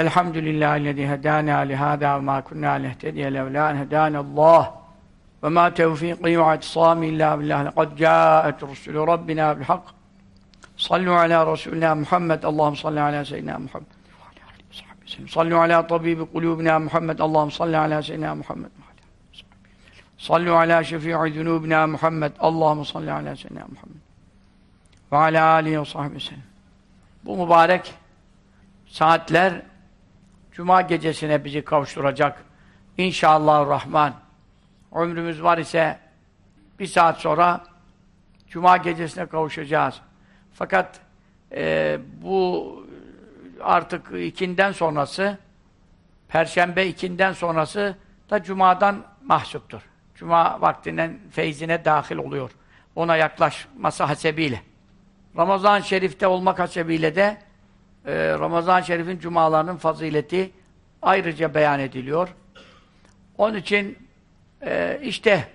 Elhamdülillahi hedâna lihâdâ ve mâ kunnâ lehtediye levlâ en hedânallâh ve mâ tevfîqî ve atisâmi illâ billâh. Lekad câet rusulü rabbina bilhak sallu alâ Resulina Muhammed. Allahum salli alâ seyyidina Muhammed. Sallu alâ tabîbi kulûbina Muhammed. Allahum salli alâ seyyidina Muhammed. Sallu alâ şefî'i zunûbina Muhammed. Allahum salli alâ seyyidina Muhammed. Ve alâ âlihi ve sahbihi sellem. Bu mübarek saatler Cuma gecesine bizi kavuşturacak. İnşallah Rahman. Ömrümüz var ise bir saat sonra Cuma gecesine kavuşacağız. Fakat e, bu artık ikinden sonrası Perşembe ikinden sonrası da Cuma'dan mahsuptur. Cuma vaktinden feyzine dahil oluyor. Ona yaklaşması hasebiyle. Ramazan-ı Şerif'te olmak hasebiyle de e, Ramazan-ı Şerif'in cumalarının fazileti ayrıca beyan ediliyor. Onun için e, işte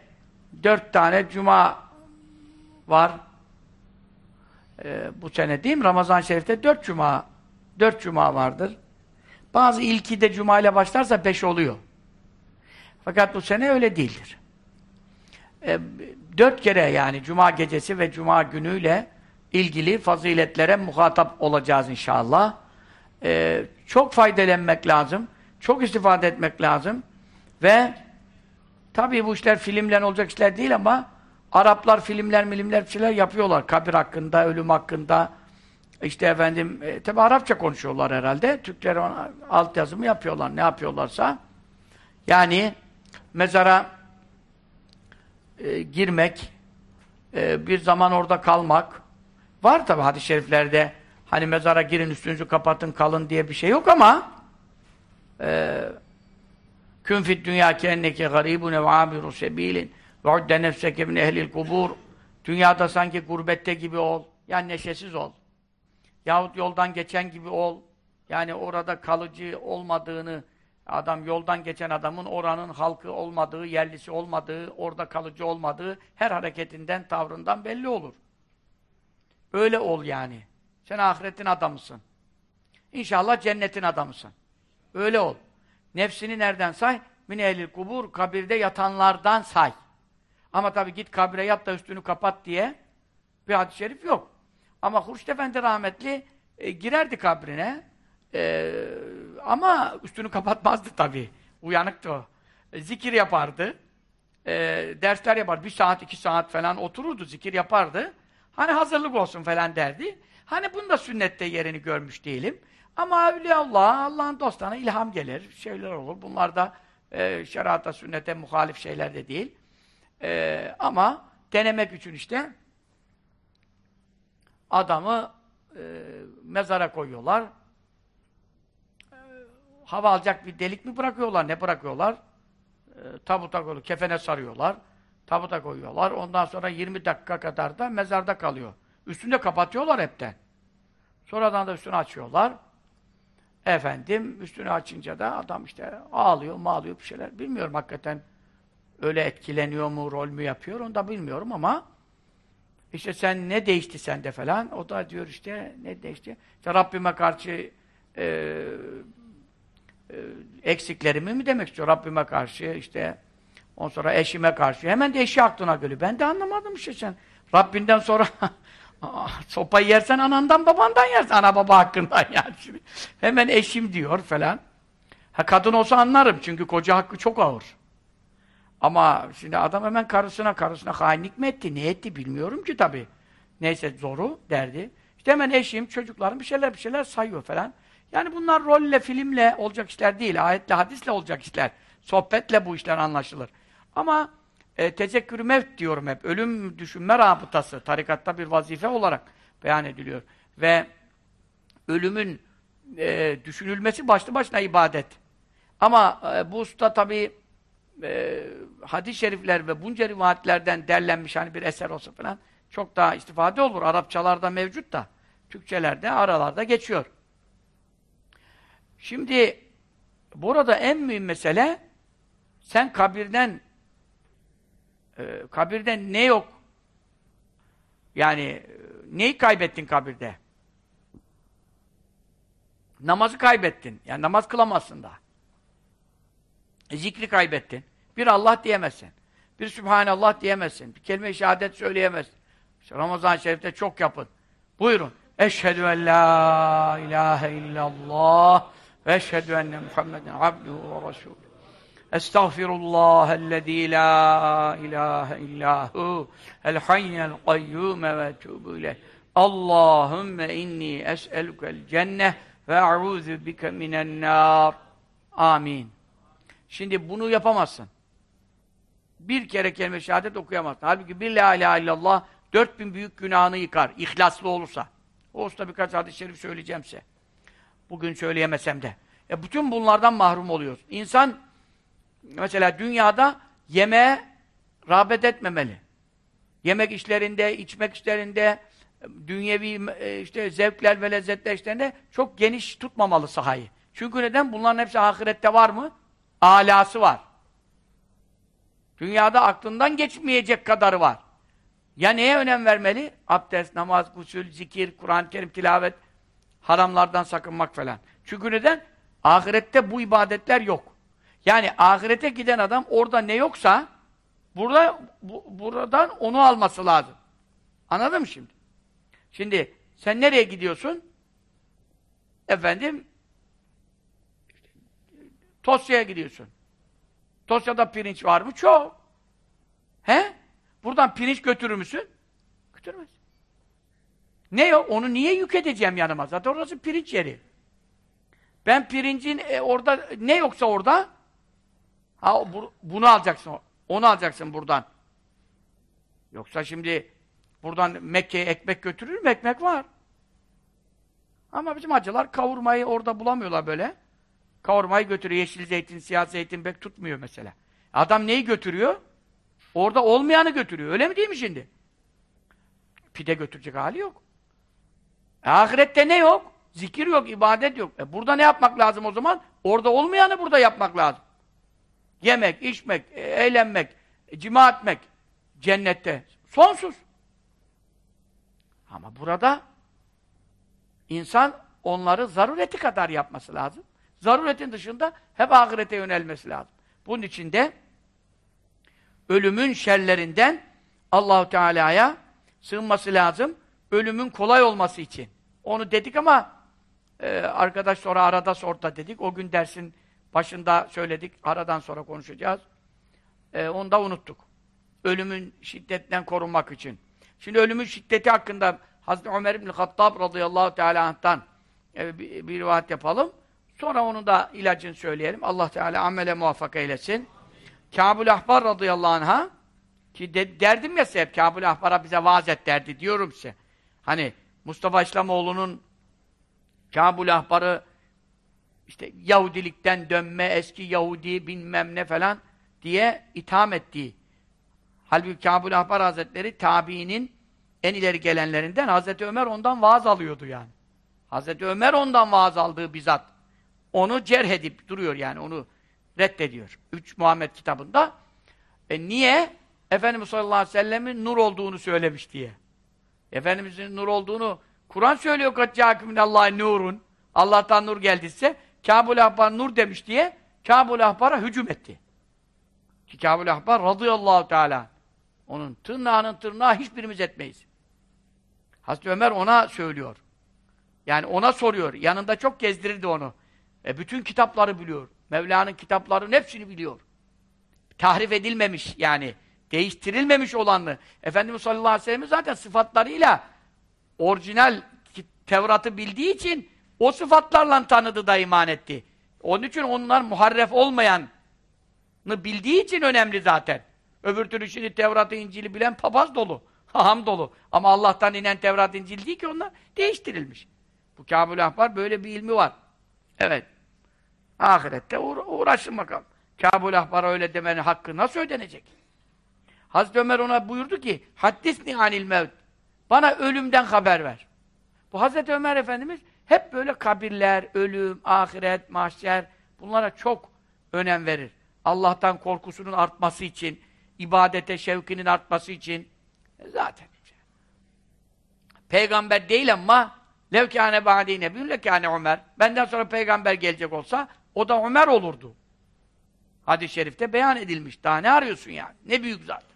dört tane cuma var. E, bu sene değil mi? Ramazan-ı Şerif'te dört cuma dört cuma vardır. Bazı ilki de cuma ile başlarsa beş oluyor. Fakat bu sene öyle değildir. E, dört kere yani cuma gecesi ve cuma günüyle ilgili faziletlere muhatap olacağız inşallah. Ee, çok faydalanmak lazım. Çok istifade etmek lazım. Ve tabii bu işler filmler olacak işler değil ama Araplar filmler, milimler şeyler yapıyorlar. Kabir hakkında, ölüm hakkında. İşte efendim, e, tabi Arapça konuşuyorlar herhalde. Türkler ona alt yazımı yapıyorlar. Ne yapıyorlarsa. Yani mezara e, girmek, e, bir zaman orada kalmak, Var tabi hadis-i şeriflerde hani mezara girin üstünüzü kapatın kalın diye bir şey yok ama e, kün fit dünya kenneke garibun ev abiru sebilin ve udde nefseke min ehlil kubur. Dünyada sanki gurbette gibi ol yani neşesiz ol. Yahut yoldan geçen gibi ol. Yani orada kalıcı olmadığını adam yoldan geçen adamın oranın halkı olmadığı, yerlisi olmadığı, orada kalıcı olmadığı her hareketinden, tavrından belli olur. Öyle ol yani. Sen ahiretin adamısın. İnşallah cennetin adamısın. Öyle ol. Nefsini nereden say? Min ehlil kubur, kabirde yatanlardan say. Ama tabi git kabire yat da üstünü kapat diye bir hadis-i şerif yok. Ama Hurşit Efendi rahmetli e, girerdi kabrine e, ama üstünü kapatmazdı tabi. Uyanıktı o. E, zikir yapardı. E, dersler yapardı. Bir saat, iki saat falan otururdu, zikir yapardı. Hani hazırlık olsun falan derdi. Hani bunda sünnette yerini görmüş değilim. Ama Allah, Allah'ın dostlarına ilham gelir, şeyler olur. Bunlar da e, şerata, sünnete muhalif şeyler de değil. E, ama denemek için işte adamı e, mezara koyuyorlar. E, hava alacak bir delik mi bırakıyorlar, ne bırakıyorlar? E, tabuta koyuyorlar, kefene sarıyorlar. Tabuta koyuyorlar. Ondan sonra 20 dakika kadar da mezarda kalıyor. Üstünde kapatıyorlar hepten. Sonradan da üstünü açıyorlar. Efendim, üstünü açınca da adam işte ağlıyor, mağlıyor bir şeyler. Bilmiyorum hakikaten öyle etkileniyor mu, rol mü yapıyor onu da bilmiyorum ama işte sen ne değişti sende falan. O da diyor işte ne değişti? İşte Rabbime karşı e, e, eksiklerimi mi demek istiyor? Rabbime karşı işte Ondan sonra eşime karşı. Hemen de eşi aklına geliyor. Ben de anlamadım işte sen. Rabbinden sonra sopayı yersen anandan babandan yersin. Ana baba hakkından yani. Şimdi. Hemen eşim diyor falan. Ha kadın olsa anlarım çünkü koca hakkı çok ağır. Ama şimdi adam hemen karısına karısına hainlik mi etti? Ne etti bilmiyorum ki tabi. Neyse zoru derdi. İşte hemen eşim, çocuklarım bir şeyler bir şeyler sayıyor falan. Yani bunlar rolle, filmle olacak işler değil. Ayetle, hadisle olacak işler. Sohbetle bu işler anlaşılır. Ama e, tezekkür mevt diyorum hep. Ölüm düşünme rabıtası tarikatta bir vazife olarak beyan ediliyor. Ve ölümün e, düşünülmesi başlı başına ibadet. Ama e, bu usta tabi e, hadis-i şerifler ve bunca rivayetlerden derlenmiş hani bir eser olsa falan çok daha istifade olur. Arapçalarda mevcut da Türkçelerde aralarda geçiyor. Şimdi burada en mühim mesele sen kabirden e, kabirde ne yok? Yani neyi kaybettin kabirde? Namazı kaybettin. Yani namaz kılamazsın daha. E, zikri kaybettin. Bir Allah diyemezsin. Bir Sübhanallah diyemezsin. Bir kelime-i şehadet söyleyemezsin. İşte Ramazan-ı Şerif'te çok yapın. Buyurun. Eşhedü en la ilahe illallah ve eşhedü enne Muhammeden abduhu ve resulü. Estağfirullahellezî la ilahe illahu el hayyel kayyume ve etûbü ileyh. Allahümme inni es'elukel cenneh ve a'udhu bike minen nar. Amin. Şimdi bunu yapamazsın. Bir kere kelime şehadet okuyamazsın. Halbuki bir la ilahe illallah dört bin büyük günahını yıkar. İhlaslı olursa. O usta birkaç hadis-i şerif söyleyeceğim size. Bugün söyleyemesem de. E bütün bunlardan mahrum oluyoruz. İnsan mesela dünyada yemeğe rağbet etmemeli. Yemek işlerinde, içmek işlerinde, dünyevi e, işte zevkler ve lezzetler işlerinde çok geniş tutmamalı sahayı. Çünkü neden? Bunların hepsi ahirette var mı? Alası var. Dünyada aklından geçmeyecek kadarı var. Ya neye önem vermeli? Abdest, namaz, gusül, zikir, Kur'an-ı Kerim, tilavet, haramlardan sakınmak falan. Çünkü neden? Ahirette bu ibadetler yok. Yani ahirete giden adam orada ne yoksa burada bu, buradan onu alması lazım. Anladın mı şimdi? Şimdi sen nereye gidiyorsun? Efendim Tosya'ya gidiyorsun. Tosya'da pirinç var mı? Çok. He? Buradan pirinç götürür müsün? Götürmez. Ne yok? Onu niye yük edeceğim yanıma? Zaten orası pirinç yeri. Ben pirincin e, orada ne yoksa orada ha bu, bunu alacaksın. Onu alacaksın buradan. Yoksa şimdi buradan Mekke'ye ekmek götürür mü? Ekmek var. Ama bizim acılar kavurmayı orada bulamıyorlar böyle. Kavurmayı götürüyor. Yeşil zeytin, siyah zeytin pek tutmuyor mesela. Adam neyi götürüyor? Orada olmayanı götürüyor. Öyle mi değil mi şimdi? Pide götürecek hali yok. E, ahirette ne yok? Zikir yok, ibadet yok. E, burada ne yapmak lazım o zaman? Orada olmayanı burada yapmak lazım. Yemek, içmek, e, eğlenmek, e, cima etmek cennette. Sonsuz. Ama burada insan onları zarureti kadar yapması lazım. Zaruretin dışında hep ahirete yönelmesi lazım. Bunun için de ölümün şerlerinden Allahu Teala'ya sığınması lazım. Ölümün kolay olması için. Onu dedik ama e, arkadaş sonra arada sorda dedik. O gün dersin başında söyledik. Aradan sonra konuşacağız. E, onu da unuttuk. Ölümün şiddetinden korunmak için. Şimdi ölümün şiddeti hakkında Hazreti Ömer bin Hattab radıyallahu teala anh'tan e, bir, bir rivayet yapalım. Sonra onu da ilacını söyleyelim. Allah Teala amele muvaffak eylesin. Kâbul Ahbar radıyallahu anh'a ki de, derdim ya hep Kâbul Ahbar'a bize vaaz et derdi diyorum size. Hani Mustafa İslamoğlu'nun Kâbul Ahbar'ı işte Yahudilikten dönme, eski Yahudi bilmem ne falan diye itham ettiği. Halbuki Kâbul Ahbar Hazretleri tabiinin en ileri gelenlerinden Hazreti Ömer ondan vaaz alıyordu yani. Hazreti Ömer ondan vaaz aldığı bizzat. Onu cerh edip duruyor yani onu reddediyor. Üç Muhammed kitabında. E niye? Efendimiz sallallahu aleyhi ve sellemin nur olduğunu söylemiş diye. Efendimizin nur olduğunu Kur'an söylüyor kaccâküm Allah'ın nurun. Allah'tan nur geldiyse Kâbul Ahbar nur demiş diye Kâbul Ahbar'a hücum etti. Ki Kâbul Ahbar radıyallahu teala onun tırnağının tırnağı hiçbirimiz etmeyiz. Hazreti Ömer ona söylüyor. Yani ona soruyor. Yanında çok gezdirirdi onu. E bütün kitapları biliyor. Mevla'nın kitaplarının hepsini biliyor. Tahrif edilmemiş yani. Değiştirilmemiş olanı. Efendimiz sallallahu aleyhi ve sellem zaten sıfatlarıyla orijinal Tevrat'ı bildiği için o sıfatlarla tanıdı da iman etti. Onun için onlar muharref olmayanı bildiği için önemli zaten. Öbür türlü şimdi Tevrat'ı, İncil'i bilen papaz dolu. Haham dolu. Ama Allah'tan inen Tevrat, İncil değil ki onlar değiştirilmiş. Bu Kâbul Ahbar böyle bir ilmi var. Evet. Ahirette uğra uğraşın bakalım. Kâbul Ahbar'a öyle demenin hakkı nasıl ödenecek? Hazreti Ömer ona buyurdu ki Haddisni anil mevt. Bana ölümden haber ver. Bu Hazreti Ömer Efendimiz hep böyle kabirler, ölüm, ahiret, mahşer bunlara çok önem verir. Allah'tan korkusunun artması için, ibadete şevkinin artması için e zaten. Peygamber değil ama Lev kâne ba'dî nebiyyün lekâne Ömer. Benden sonra peygamber gelecek olsa o da Ömer olurdu. Hadis-i şerifte beyan edilmiş. Daha ne arıyorsun yani? Ne büyük zaten.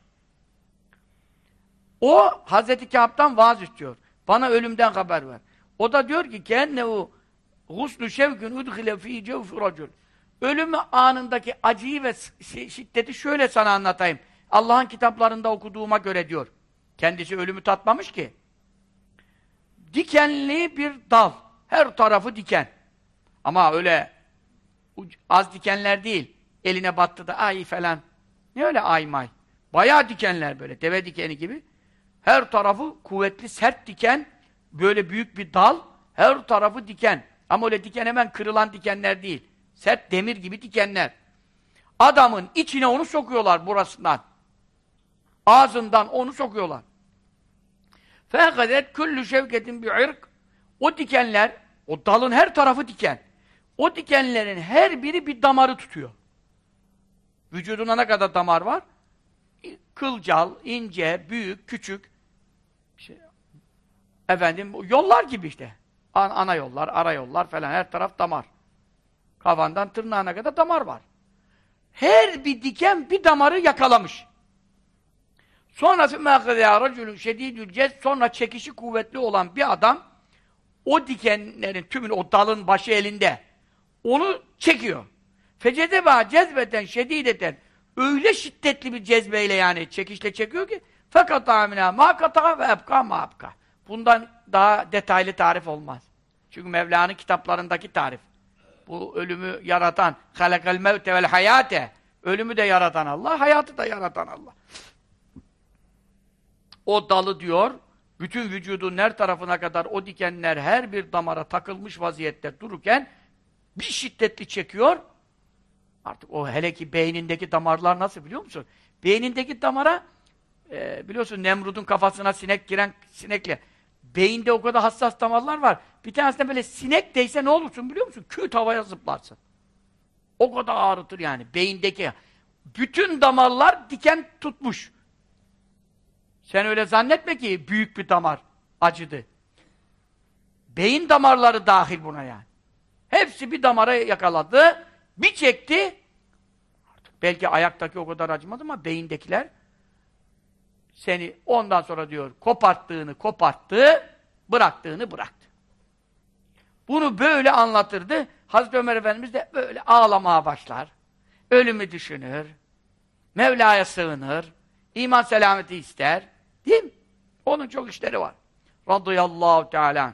O Hazreti Kâb'dan vaaz istiyor. Bana ölümden haber ver. O da diyor ki kennehu guslu şevkün udhile fî cevfi racul. Ölüm anındaki acıyı ve şiddeti şöyle sana anlatayım. Allah'ın kitaplarında okuduğuma göre diyor. Kendisi ölümü tatmamış ki. Dikenli bir dal. Her tarafı diken. Ama öyle az dikenler değil. Eline battı da ay falan. Ne öyle ay may. Bayağı dikenler böyle. Deve dikeni gibi. Her tarafı kuvvetli, sert diken böyle büyük bir dal, her tarafı diken. Ama öyle diken hemen kırılan dikenler değil. Sert demir gibi dikenler. Adamın içine onu sokuyorlar burasından. Ağzından onu sokuyorlar. Fekadet küllü şevketin bir irk. O dikenler, o dalın her tarafı diken. O dikenlerin her biri bir damarı tutuyor. Vücuduna ne kadar damar var? Kılcal, ince, büyük, küçük. Şey, Efendim yollar gibi işte. An ana yollar, ara yollar falan her taraf damar. Kavandan tırnağına kadar damar var. Her bir diken bir damarı yakalamış. Sonra fîmâkıdâ racülün şedîdül cez sonra çekişi kuvvetli olan bir adam o dikenlerin tümünü, o dalın başı elinde onu çekiyor. Fecedebâ cezbeten şedîdeten öyle şiddetli bir cezbeyle yani çekişle çekiyor ki fakat amina ma kata ve ebka ma ebka. Bundan daha detaylı tarif olmaz. Çünkü Mevla'nın kitaplarındaki tarif. Bu ölümü yaratan halakal mevte vel ölümü de yaratan Allah, hayatı da yaratan Allah. O dalı diyor, bütün vücudun her tarafına kadar o dikenler her bir damara takılmış vaziyette dururken bir şiddetli çekiyor. Artık o hele ki beynindeki damarlar nasıl biliyor musun? Beynindeki damara e, biliyorsun Nemrud'un kafasına sinek giren sinekle beyinde o kadar hassas damarlar var. Bir tanesinde böyle sinek değse ne olursun biliyor musun? Küt havaya zıplarsın. O kadar ağrıtır yani beyindeki. Bütün damarlar diken tutmuş. Sen öyle zannetme ki büyük bir damar acıdı. Beyin damarları dahil buna yani. Hepsi bir damara yakaladı, bir çekti. Belki ayaktaki o kadar acımadı ama beyindekiler seni ondan sonra diyor koparttığını koparttı, bıraktığını bıraktı. Bunu böyle anlatırdı. Hazreti Ömer Efendimiz de böyle ağlamaya başlar. Ölümü düşünür. Mevla'ya sığınır. iman selameti ister. Değil mi? Onun çok işleri var. Radıyallahu Teala.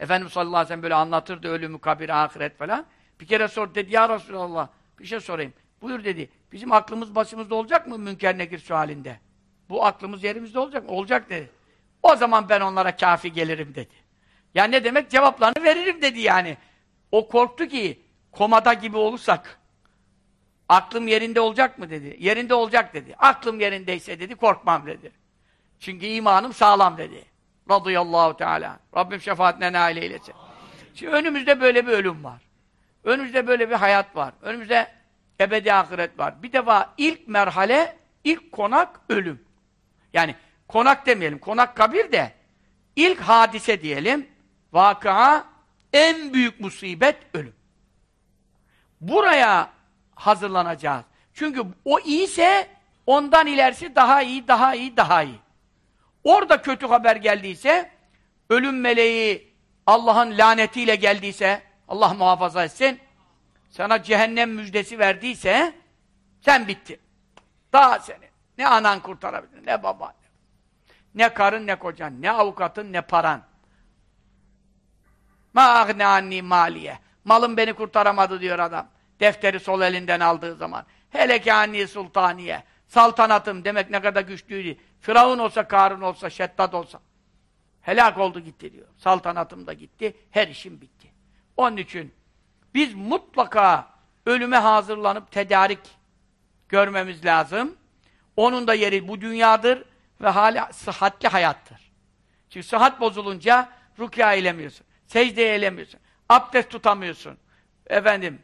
Efendimiz sallallahu aleyhi ve sellem böyle anlatırdı ölümü, kabir, ahiret falan. Bir kere sor dedi ya Resulallah bir şey sorayım. Buyur dedi. Bizim aklımız başımızda olacak mı münker nekir şu halinde? Bu aklımız yerimizde olacak mı? Olacak dedi. O zaman ben onlara kafi gelirim dedi. Yani ne demek? Cevaplarını veririm dedi yani. O korktu ki komada gibi olursak aklım yerinde olacak mı dedi. Yerinde olacak dedi. Aklım yerindeyse dedi korkmam dedi. Çünkü imanım sağlam dedi. Radıyallahu Teala. Rabbim şefaatine nail eylesin. Şimdi önümüzde böyle bir ölüm var. Önümüzde böyle bir hayat var. Önümüzde ebedi ahiret var. Bir defa ilk merhale, ilk konak ölüm. Yani konak demeyelim, konak kabir de ilk hadise diyelim. Vakıa en büyük musibet ölüm. Buraya hazırlanacağız. Çünkü o iyiyse ondan ilerisi daha iyi, daha iyi, daha iyi. Orada kötü haber geldiyse, ölüm meleği Allah'ın lanetiyle geldiyse, Allah muhafaza etsin, sana cehennem müjdesi verdiyse, sen bitti. Daha seni. Ne anan kurtarabilir, ne baban, ne karın, ne kocan, ne avukatın, ne paran. Ma agne anni maliye. Malım beni kurtaramadı diyor adam. Defteri sol elinden aldığı zaman. Hele ki anni sultaniye. Saltanatım demek ne kadar güçlüydü. Firavun olsa, Karun olsa, Şeddat olsa. Helak oldu gitti diyor. Saltanatım da gitti, her işim bitti. Onun için biz mutlaka ölüme hazırlanıp tedarik görmemiz lazım. Onun da yeri bu dünyadır ve hala sıhhatli hayattır. Çünkü sıhhat bozulunca rükya eylemiyorsun, secde eylemiyorsun, abdest tutamıyorsun. Efendim,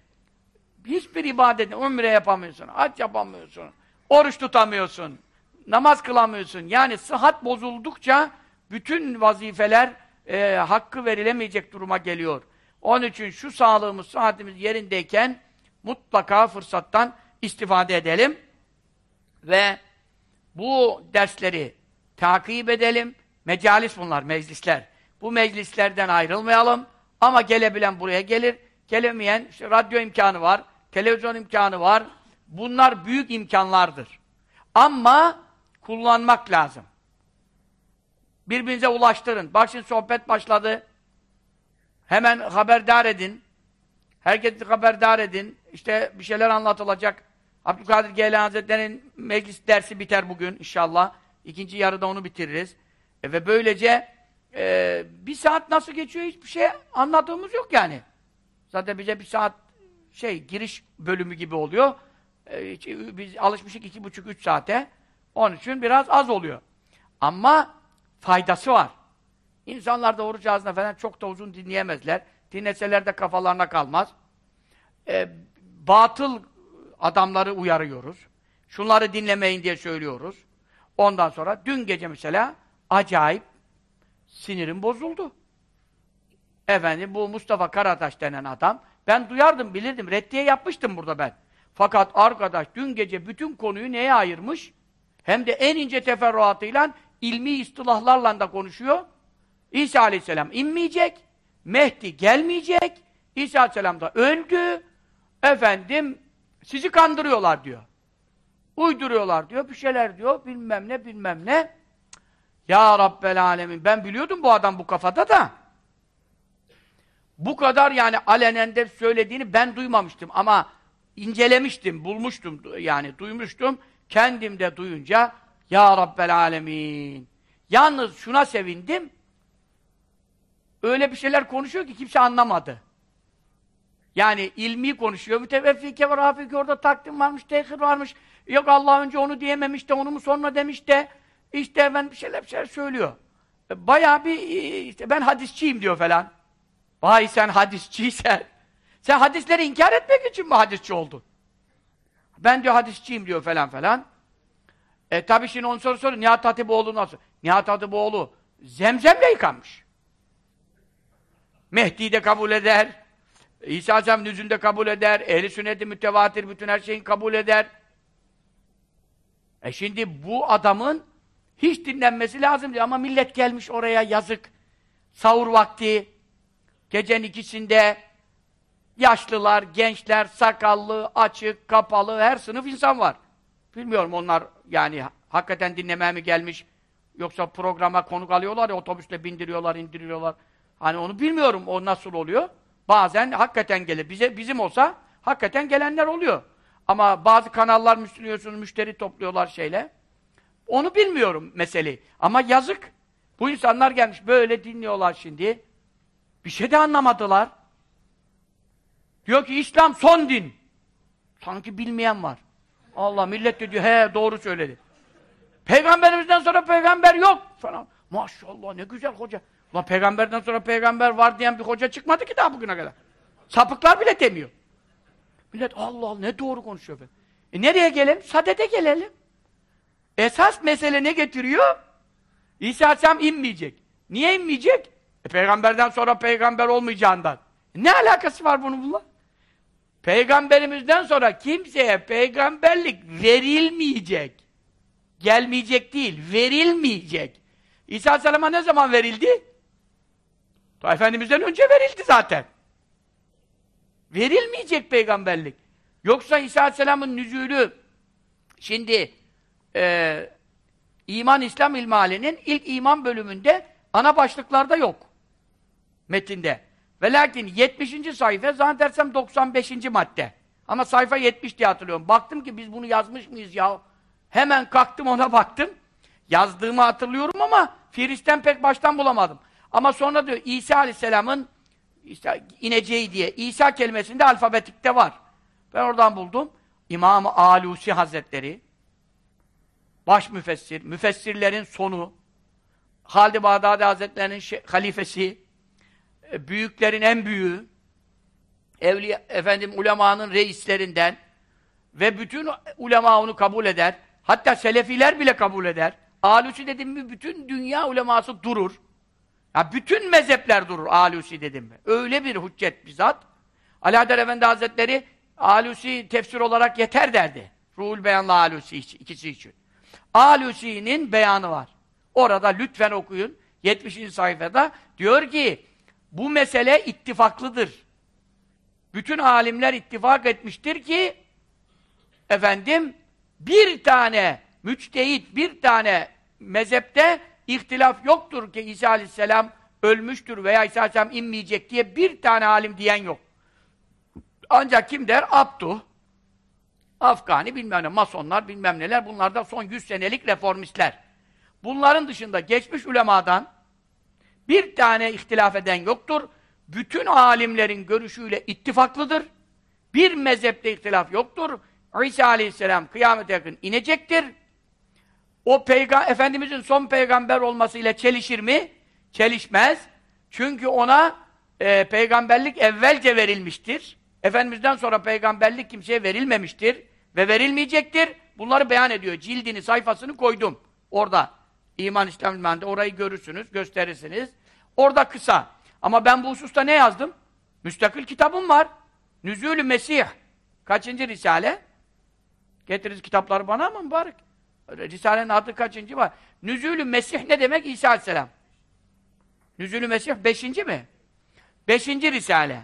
hiçbir ibadet, umre yapamıyorsun, hac yapamıyorsun, oruç tutamıyorsun, namaz kılamıyorsun. Yani sıhhat bozuldukça bütün vazifeler e, hakkı verilemeyecek duruma geliyor. Onun için şu sağlığımız, sıhhatimiz yerindeyken mutlaka fırsattan istifade edelim ve bu dersleri takip edelim. Mecalis bunlar, meclisler. Bu meclislerden ayrılmayalım. Ama gelebilen buraya gelir. Gelemeyen, işte radyo imkanı var, televizyon imkanı var. Bunlar büyük imkanlardır. Ama kullanmak lazım. Birbirinize ulaştırın. Bak şimdi sohbet başladı. Hemen haberdar edin. Herkesi haberdar edin. İşte bir şeyler anlatılacak. Abdülkadir Geylani Hazretleri'nin meclis dersi biter bugün inşallah. İkinci yarıda onu bitiririz. E ve böylece e, bir saat nasıl geçiyor hiçbir şey anladığımız yok yani. Zaten bize bir saat şey giriş bölümü gibi oluyor. E, biz alışmışık iki buçuk üç saate. Onun için biraz az oluyor. Ama faydası var. İnsanlar da oruç ağzına falan çok da uzun dinleyemezler. Dinleseler de kafalarına kalmaz. E, batıl adamları uyarıyoruz. Şunları dinlemeyin diye söylüyoruz. Ondan sonra dün gece mesela acayip sinirim bozuldu. Efendim bu Mustafa Karataş denen adam ben duyardım bilirdim. Reddiye yapmıştım burada ben. Fakat arkadaş dün gece bütün konuyu neye ayırmış? Hem de en ince teferruatıyla ilmi istilahlarla da konuşuyor. İsa Aleyhisselam inmeyecek. Mehdi gelmeyecek. İsa Aleyhisselam da öldü. Efendim sizi kandırıyorlar diyor. Uyduruyorlar diyor. Bir şeyler diyor. Bilmem ne bilmem ne. Ya Rabbel Alemin. Ben biliyordum bu adam bu kafada da. Bu kadar yani alenende söylediğini ben duymamıştım ama incelemiştim, bulmuştum yani duymuştum. Kendim de duyunca Ya Rabbel Alemin. Yalnız şuna sevindim. Öyle bir şeyler konuşuyor ki kimse anlamadı. Yani ilmi konuşuyor. Müteveffike var, hafike orada takdim varmış, tehir varmış. Yok Allah önce onu diyememiş de onu mu sonra demiş de işte ben bir şeyler bir şeyler söylüyor. E, bayağı bir işte ben hadisçiyim diyor falan. Vay sen hadisçiysen. Sen hadisleri inkar etmek için mi hadisçi oldun? Ben diyor hadisçiyim diyor falan falan. E tabi şimdi onu soru soruyor. Nihat Hatipoğlu nasıl? Nihat Hatipoğlu zemzemle yıkanmış. Mehdi de kabul eder. İsa Aleyhisselam nüzünde kabul eder. Ehli sünneti mütevatir bütün her şeyin kabul eder. E şimdi bu adamın hiç dinlenmesi lazım diyor. Ama millet gelmiş oraya yazık. Sahur vakti, gecenin ikisinde yaşlılar, gençler, sakallı, açık, kapalı, her sınıf insan var. Bilmiyorum onlar yani hakikaten dinlemeye mi gelmiş, yoksa programa konuk alıyorlar ya, otobüste bindiriyorlar, indiriyorlar. Hani onu bilmiyorum o nasıl oluyor. Bazen hakikaten gelir. Bize bizim olsa hakikaten gelenler oluyor. Ama bazı kanallar müslüyorsunuz, müşteri topluyorlar şeyle. Onu bilmiyorum meseleyi. Ama yazık. Bu insanlar gelmiş böyle dinliyorlar şimdi. Bir şey de anlamadılar. Diyor ki İslam son din. Sanki bilmeyen var. Allah millet de diyor he doğru söyledi. Peygamberimizden sonra peygamber yok falan. Maşallah ne güzel hoca. Ulan peygamberden sonra peygamber var diyen bir hoca çıkmadı ki daha bugüne kadar. Sapıklar bile demiyor. Millet Allah Allah ne doğru konuşuyor be. E nereye gelelim? Sadede gelelim. Esas mesele ne getiriyor? İsa Aleyhisselam inmeyecek. Niye inmeyecek? E, peygamberden sonra peygamber olmayacağından. E, ne alakası var bunun bununla? Peygamberimizden sonra kimseye peygamberlik verilmeyecek. Gelmeyecek değil, verilmeyecek. İsa Aleyhisselam'a ne zaman verildi? Efendimiz'den önce verildi zaten. Verilmeyecek peygamberlik. Yoksa İsa Aleyhisselam'ın nüzülü şimdi e, İman İslam İlmihali'nin ilk iman bölümünde ana başlıklarda yok. Metinde. Ve lakin 70. sayfa zannedersem 95. madde. Ama sayfa 70 diye hatırlıyorum. Baktım ki biz bunu yazmış mıyız ya? Hemen kalktım ona baktım. Yazdığımı hatırlıyorum ama Firis'ten pek baştan bulamadım. Ama sonra diyor İsa Aleyhisselam'ın işte ineceği diye İsa kelimesinde alfabetikte var. Ben oradan buldum. İmam-ı Alusi Hazretleri baş müfessir, müfessirlerin sonu Halid-i Bağdadi Hazretlerinin halifesi e, büyüklerin en büyüğü evliya, efendim ulemanın reislerinden ve bütün ulema onu kabul eder. Hatta selefiler bile kabul eder. Alusi dedim mi bütün dünya uleması durur. Ya bütün mezhepler durur Alusi dedim mi? Öyle bir hüccet bizzat. Alaeddin Efendi Hazretleri Alusi tefsir olarak yeter derdi. Ruhul Beyan'la Alusi ikisi için. Alusi'nin beyanı var. Orada lütfen okuyun. 70. sayfada diyor ki bu mesele ittifaklıdır. Bütün alimler ittifak etmiştir ki efendim bir tane müçtehit, bir tane mezhepte ihtilaf yoktur ki İsa Aleyhisselam ölmüştür veya İsa Aleyhisselam inmeyecek diye bir tane alim diyen yok. Ancak kim der? Abduh, Afgani bilmem ne, masonlar bilmem neler, bunlar da son 100 senelik reformistler. Bunların dışında geçmiş ulemadan bir tane ihtilaf eden yoktur. Bütün alimlerin görüşüyle ittifaklıdır. Bir mezhepte ihtilaf yoktur. İsa aleyhisselam kıyamete yakın inecektir. O peygamber Efendimizin son peygamber olmasıyla çelişir mi? Çelişmez. Çünkü ona e, peygamberlik evvelce verilmiştir. Efendimizden sonra peygamberlik kimseye verilmemiştir ve verilmeyecektir. Bunları beyan ediyor. Cildini, sayfasını koydum. Orada. İman İslam İlman'da orayı görürsünüz, gösterirsiniz. Orada kısa. Ama ben bu hususta ne yazdım? Müstakil kitabım var. Nüzülü Mesih. Kaçıncı risale? Getiririz kitapları bana ama mübarek. Risalenin adı kaçıncı var? Nüzülü Mesih ne demek? İsa Aleyhisselam. Nüzülü Mesih beşinci mi? Beşinci risale.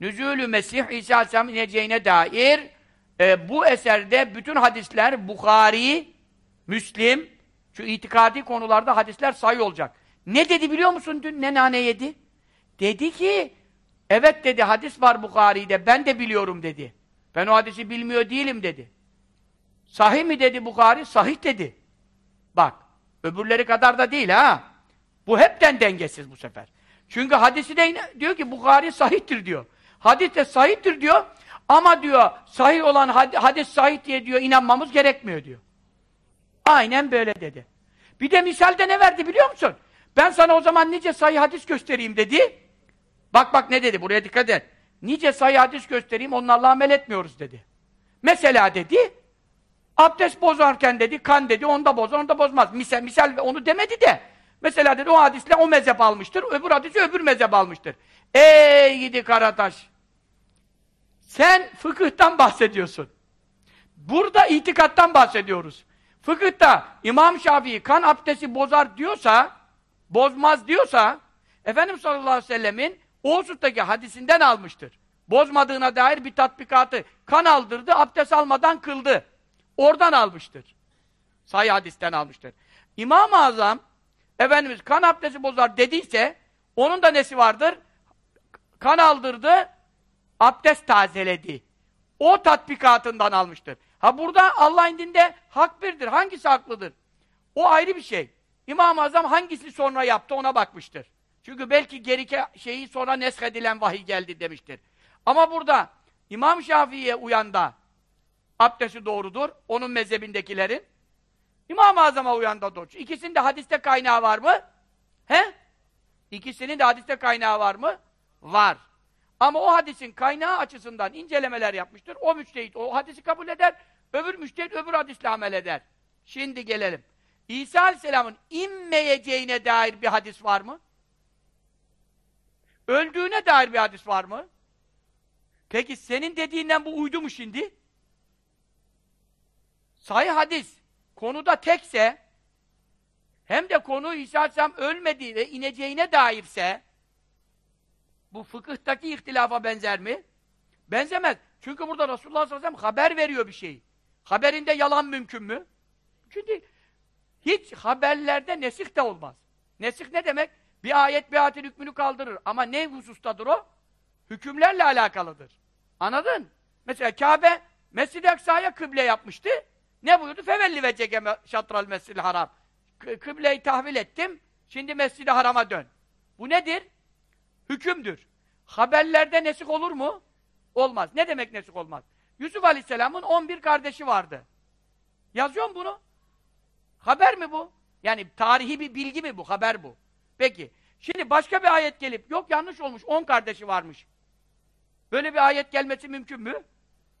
Nüzülü Mesih İsa Aleyhisselam'ın ineceğine dair e, bu eserde bütün hadisler Bukhari, Müslim, şu itikadi konularda hadisler sayı olacak. Ne dedi biliyor musun dün ne nane yedi? Dedi ki evet dedi hadis var Bukhari'de ben de biliyorum dedi. Ben o hadisi bilmiyor değilim dedi. Sahih mi dedi Bukhari? Sahih dedi. Bak öbürleri kadar da değil ha. Bu hepten dengesiz bu sefer. Çünkü hadisi de diyor ki Bukhari sahihtir diyor. Hadis de sahihtir diyor. Ama diyor sahih olan hadis sahih diye diyor inanmamız gerekmiyor diyor. Aynen böyle dedi. Bir de misalde ne verdi biliyor musun? Ben sana o zaman nice sayı hadis göstereyim dedi. Bak bak ne dedi buraya dikkat et. Nice sayı hadis göstereyim onlarla amel etmiyoruz dedi. Mesela dedi abdest bozarken dedi kan dedi onda bozar onda bozmaz. Misal, misal onu demedi de mesela dedi o hadisle o mezhep almıştır öbür hadisi öbür mezhep almıştır. Ey gidi Karataş sen fıkıhtan bahsediyorsun. Burada itikattan bahsediyoruz. Fıkıhta İmam Şafii kan abdesti bozar diyorsa, bozmaz diyorsa, Efendimiz sallallahu aleyhi ve sellemin o husuttaki hadisinden almıştır. Bozmadığına dair bir tatbikatı. Kan aldırdı, abdest almadan kıldı. Oradan almıştır. Sayı hadisten almıştır. İmam-ı Azam, Efendimiz kan abdesti bozar dediyse, onun da nesi vardır? Kan aldırdı, abdest tazeledi. O tatbikatından almıştır. Ha burada Allah indinde hak birdir. Hangisi haklıdır? O ayrı bir şey. İmam-ı Azam hangisi sonra yaptı ona bakmıştır. Çünkü belki gerike şeyi sonra neshedilen vahiy geldi demiştir. Ama burada İmam Şafii'ye uyanda abdesti doğrudur. Onun mezhebindekilerin. İmam-ı Azam'a uyanda doğru. İkisinin de hadiste kaynağı var mı? He? İkisinin de hadiste kaynağı var mı? Var. Ama o hadisin kaynağı açısından incelemeler yapmıştır. O müçtehit o hadisi kabul eder, öbür müçtehit öbür hadisle amel eder. Şimdi gelelim. İsa Aleyhisselam'ın inmeyeceğine dair bir hadis var mı? Öldüğüne dair bir hadis var mı? Peki senin dediğinden bu uydu mu şimdi? Sahih hadis konuda tekse hem de konu İsa Aleyhisselam ölmediği ve ineceğine dairse bu fıkıhtaki ihtilafa benzer mi? Benzemez. Çünkü burada Resulullah sallallahu aleyhi ve sellem haber veriyor bir şeyi. Haberinde yalan mümkün mü? Değil. Hiç haberlerde nesih de olmaz. Nesih ne demek? Bir ayet bir ayetin hükmünü kaldırır. Ama ne husustadır o? Hükümlerle alakalıdır. Anladın? Mesela Kabe Mescid-i Aksa'ya kıble yapmıştı. Ne buyurdu? Fevelli ve cegeme şatral mescid haram. Kıbleyi tahvil ettim. Şimdi Mescid-i Haram'a dön. Bu nedir? hükümdür. Haberlerde nesik olur mu? Olmaz. Ne demek nesik olmaz? Yusuf Aleyhisselam'ın 11 kardeşi vardı. Yazıyor bunu? Haber mi bu? Yani tarihi bir bilgi mi bu? Haber bu. Peki. Şimdi başka bir ayet gelip, yok yanlış olmuş, 10 kardeşi varmış. Böyle bir ayet gelmesi mümkün mü?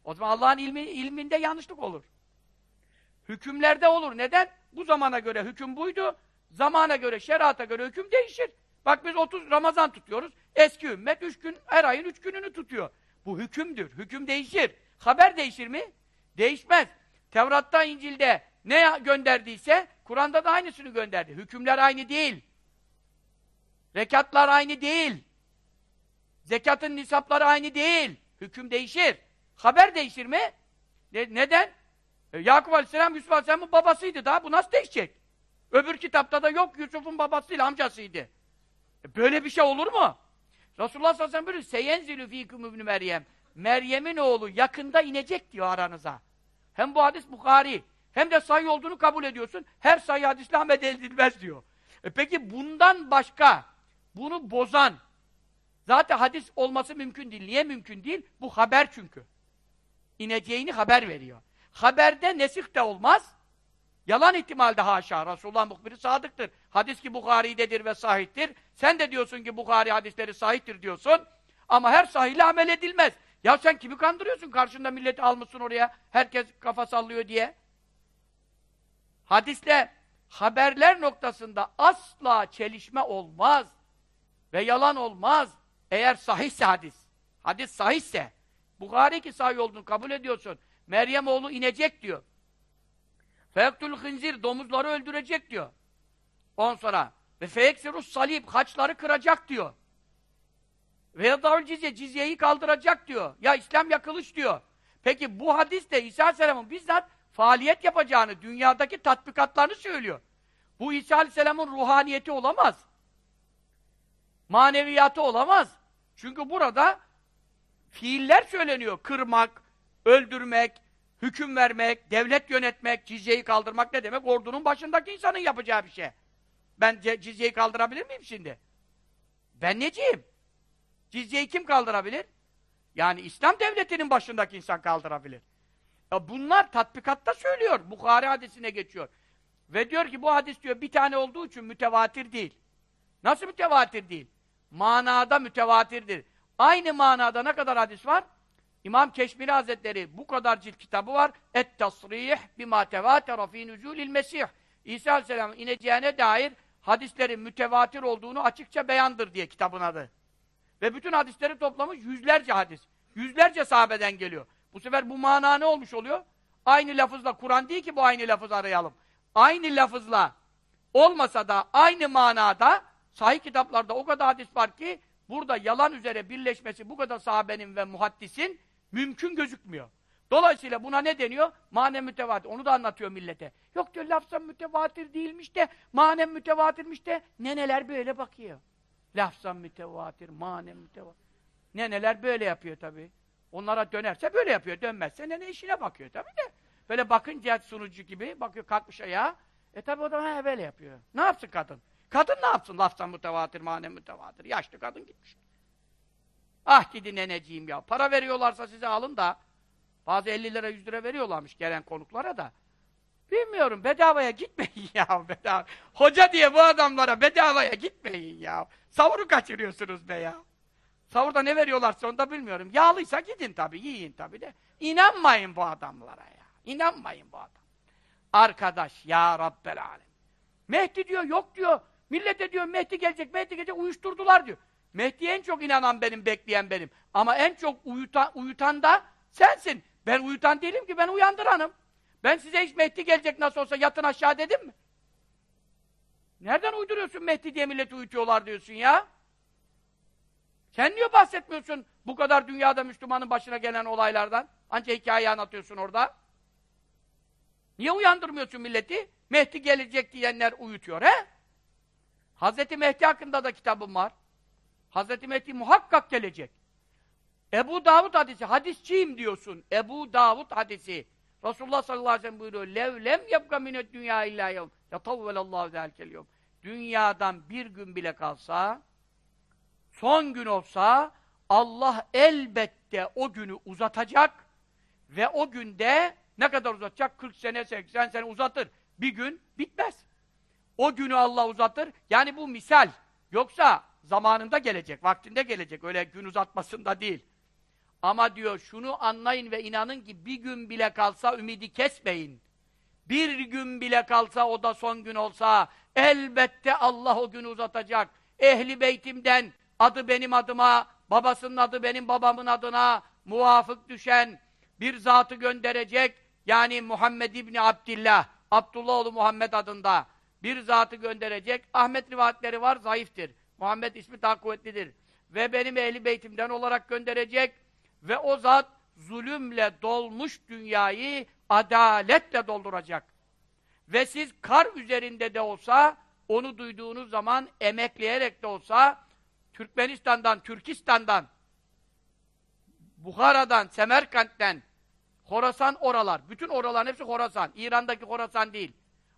O zaman Allah'ın ilmi, ilminde yanlışlık olur. Hükümlerde olur. Neden? Bu zamana göre hüküm buydu. Zamana göre, şerata göre hüküm değişir. Bak biz 30 Ramazan tutuyoruz. Eski ümmet 3 gün, her ayın 3 gününü tutuyor. Bu hükümdür. Hüküm değişir. Haber değişir mi? Değişmez. Tevrat'ta, İncil'de ne gönderdiyse Kur'an'da da aynısını gönderdi. Hükümler aynı değil. Rekatlar aynı değil. Zekatın nisapları aynı değil. Hüküm değişir. Haber değişir mi? Ne, neden? E, Yakup Aleyhisselam Yusuf Aleyhisselam'ın babasıydı daha. Bu nasıl değişecek? Öbür kitapta da yok Yusuf'un babasıyla amcasıydı. E, böyle bir şey olur mu? Resulullah sallallahu aleyhi ve sellem buyuruyor. Seyenzilü fîküm ibn Meryem. Meryem'in oğlu yakında inecek diyor aranıza. Hem bu hadis Bukhari hem de sahih olduğunu kabul ediyorsun. Her sahih hadisle amel edilmez diyor. E peki bundan başka bunu bozan zaten hadis olması mümkün değil. Niye mümkün değil? Bu haber çünkü. İneceğini haber veriyor. Haberde nesih de olmaz. Yalan ihtimalde haşa. Resulullah muhbiri sadıktır. Hadis ki Bukhari'dedir ve sahihtir. Sen de diyorsun ki Bukhari hadisleri sahihtir diyorsun. Ama her sahihle amel edilmez. Ya sen kimi kandırıyorsun? Karşında milleti almışsın oraya. Herkes kafa sallıyor diye. Hadisle haberler noktasında asla çelişme olmaz. Ve yalan olmaz. Eğer sahihse hadis. Hadis sahihse. Bukhari ki sahih olduğunu kabul ediyorsun. Meryem oğlu inecek diyor. Feyaktül hınzir domuzları öldürecek diyor. On sonra ve feyeksirus salib haçları kıracak diyor. Ve yadavül cizye cizyeyi kaldıracak diyor. Ya İslam yakılış diyor. Peki bu hadis de İsa Aleyhisselam'ın bizzat faaliyet yapacağını, dünyadaki tatbikatlarını söylüyor. Bu İsa Aleyhisselam'ın ruhaniyeti olamaz. Maneviyatı olamaz. Çünkü burada fiiller söyleniyor. Kırmak, öldürmek, hüküm vermek, devlet yönetmek, cizyeyi kaldırmak ne demek? Ordunun başındaki insanın yapacağı bir şey. Ben cizyeyi kaldırabilir miyim şimdi? Ben neciyim? Cizyeyi kim kaldırabilir? Yani İslam devletinin başındaki insan kaldırabilir. Ya bunlar tatbikatta söylüyor. Bukhari hadisine geçiyor. Ve diyor ki bu hadis diyor bir tane olduğu için mütevatir değil. Nasıl mütevatir değil? Manada mütevatirdir. Aynı manada ne kadar hadis var? İmam Keşmiri Hazretleri bu kadar cilt kitabı var. Et-tasrih bima tevatera fî nüzûlil mesih. İsa Aleyhisselam'ın ineceğine dair hadislerin mütevatir olduğunu açıkça beyandır diye kitabın adı. Ve bütün hadisleri toplamış yüzlerce hadis. Yüzlerce sahabeden geliyor. Bu sefer bu mana ne olmuş oluyor? Aynı lafızla, Kur'an değil ki bu aynı lafız arayalım. Aynı lafızla olmasa da aynı manada sahih kitaplarda o kadar hadis var ki burada yalan üzere birleşmesi bu kadar sahabenin ve muhaddisin mümkün gözükmüyor. Dolayısıyla buna ne deniyor? Manem mütevatir. Onu da anlatıyor millete. Yok diyor lafzan mütevatir değilmiş de manem mütevatirmiş de neneler böyle bakıyor. Lafzan mütevatir, manem mütevatir. Neneler böyle yapıyor tabii. Onlara dönerse böyle yapıyor. Dönmezse nene işine bakıyor tabii de. Böyle bakınca sunucu gibi bakıyor kalkmış ayağa. E tabii o da böyle yapıyor. Ne yapsın kadın? Kadın ne yapsın? Lafzan mütevatir, manem mütevatir. Yaşlı kadın gitmiş. Ah gidi neneciğim ya. Para veriyorlarsa size alın da bazı 50 lira 100 lira veriyorlarmış gelen konuklara da. Bilmiyorum bedavaya gitmeyin ya bedava. Hoca diye bu adamlara bedavaya gitmeyin ya. Savuru kaçırıyorsunuz be ya. Savurda ne veriyorlarsa onu da bilmiyorum. Yağlıysa gidin tabii, yiyin tabii de. İnanmayın bu adamlara ya. İnanmayın bu adam. Arkadaş ya Rabbel Alem. Mehdi diyor, yok diyor. Millete diyor Mehdi gelecek, Mehdi gelecek, uyuşturdular diyor. Mehdi'ye en çok inanan benim, bekleyen benim. Ama en çok uyutan, uyutan da sensin. Ben uyutan değilim ki, ben uyandıranım. Ben size hiç Mehdi gelecek nasıl olsa yatın aşağı dedim mi? Nereden uyduruyorsun Mehdi diye milleti uyutuyorlar diyorsun ya? Sen niye bahsetmiyorsun bu kadar dünyada Müslümanın başına gelen olaylardan? Ancak hikaye anlatıyorsun orada. Niye uyandırmıyorsun milleti? Mehdi gelecek diyenler uyutuyor he? Hazreti Mehdi hakkında da kitabım var. Hazreti Mehdi muhakkak gelecek. Ebu Davud hadisi, hadisçiyim diyorsun. Ebu Davud hadisi. Resulullah sallallahu aleyhi ve sellem buyuruyor. Lev lem yapka minet dünya illa yevm. Yatavvelallahu zelkel yevm. Dünyadan bir gün bile kalsa, son gün olsa, Allah elbette o günü uzatacak ve o günde ne kadar uzatacak? 40 sene, 80 sene uzatır. Bir gün bitmez. O günü Allah uzatır. Yani bu misal. Yoksa zamanında gelecek, vaktinde gelecek. Öyle gün uzatmasında değil. Ama diyor şunu anlayın ve inanın ki bir gün bile kalsa ümidi kesmeyin. Bir gün bile kalsa o da son gün olsa elbette Allah o günü uzatacak. ehli beytimden adı benim adıma, babasının adı benim babamın adına muvafık düşen bir zatı gönderecek. Yani Muhammed İbni Abdillah, Abdullah oğlu Muhammed adında bir zatı gönderecek. Ahmet rivayetleri var, zayıftır. Muhammed ismi daha kuvvetlidir. Ve benim ehli beytimden olarak gönderecek. Ve o zat zulümle dolmuş dünyayı adaletle dolduracak. Ve siz kar üzerinde de olsa, onu duyduğunuz zaman emekleyerek de olsa, Türkmenistan'dan, Türkistan'dan, Buhara'dan, Semerkant'ten, Horasan oralar. Bütün oraların hepsi Horasan. İran'daki Horasan değil.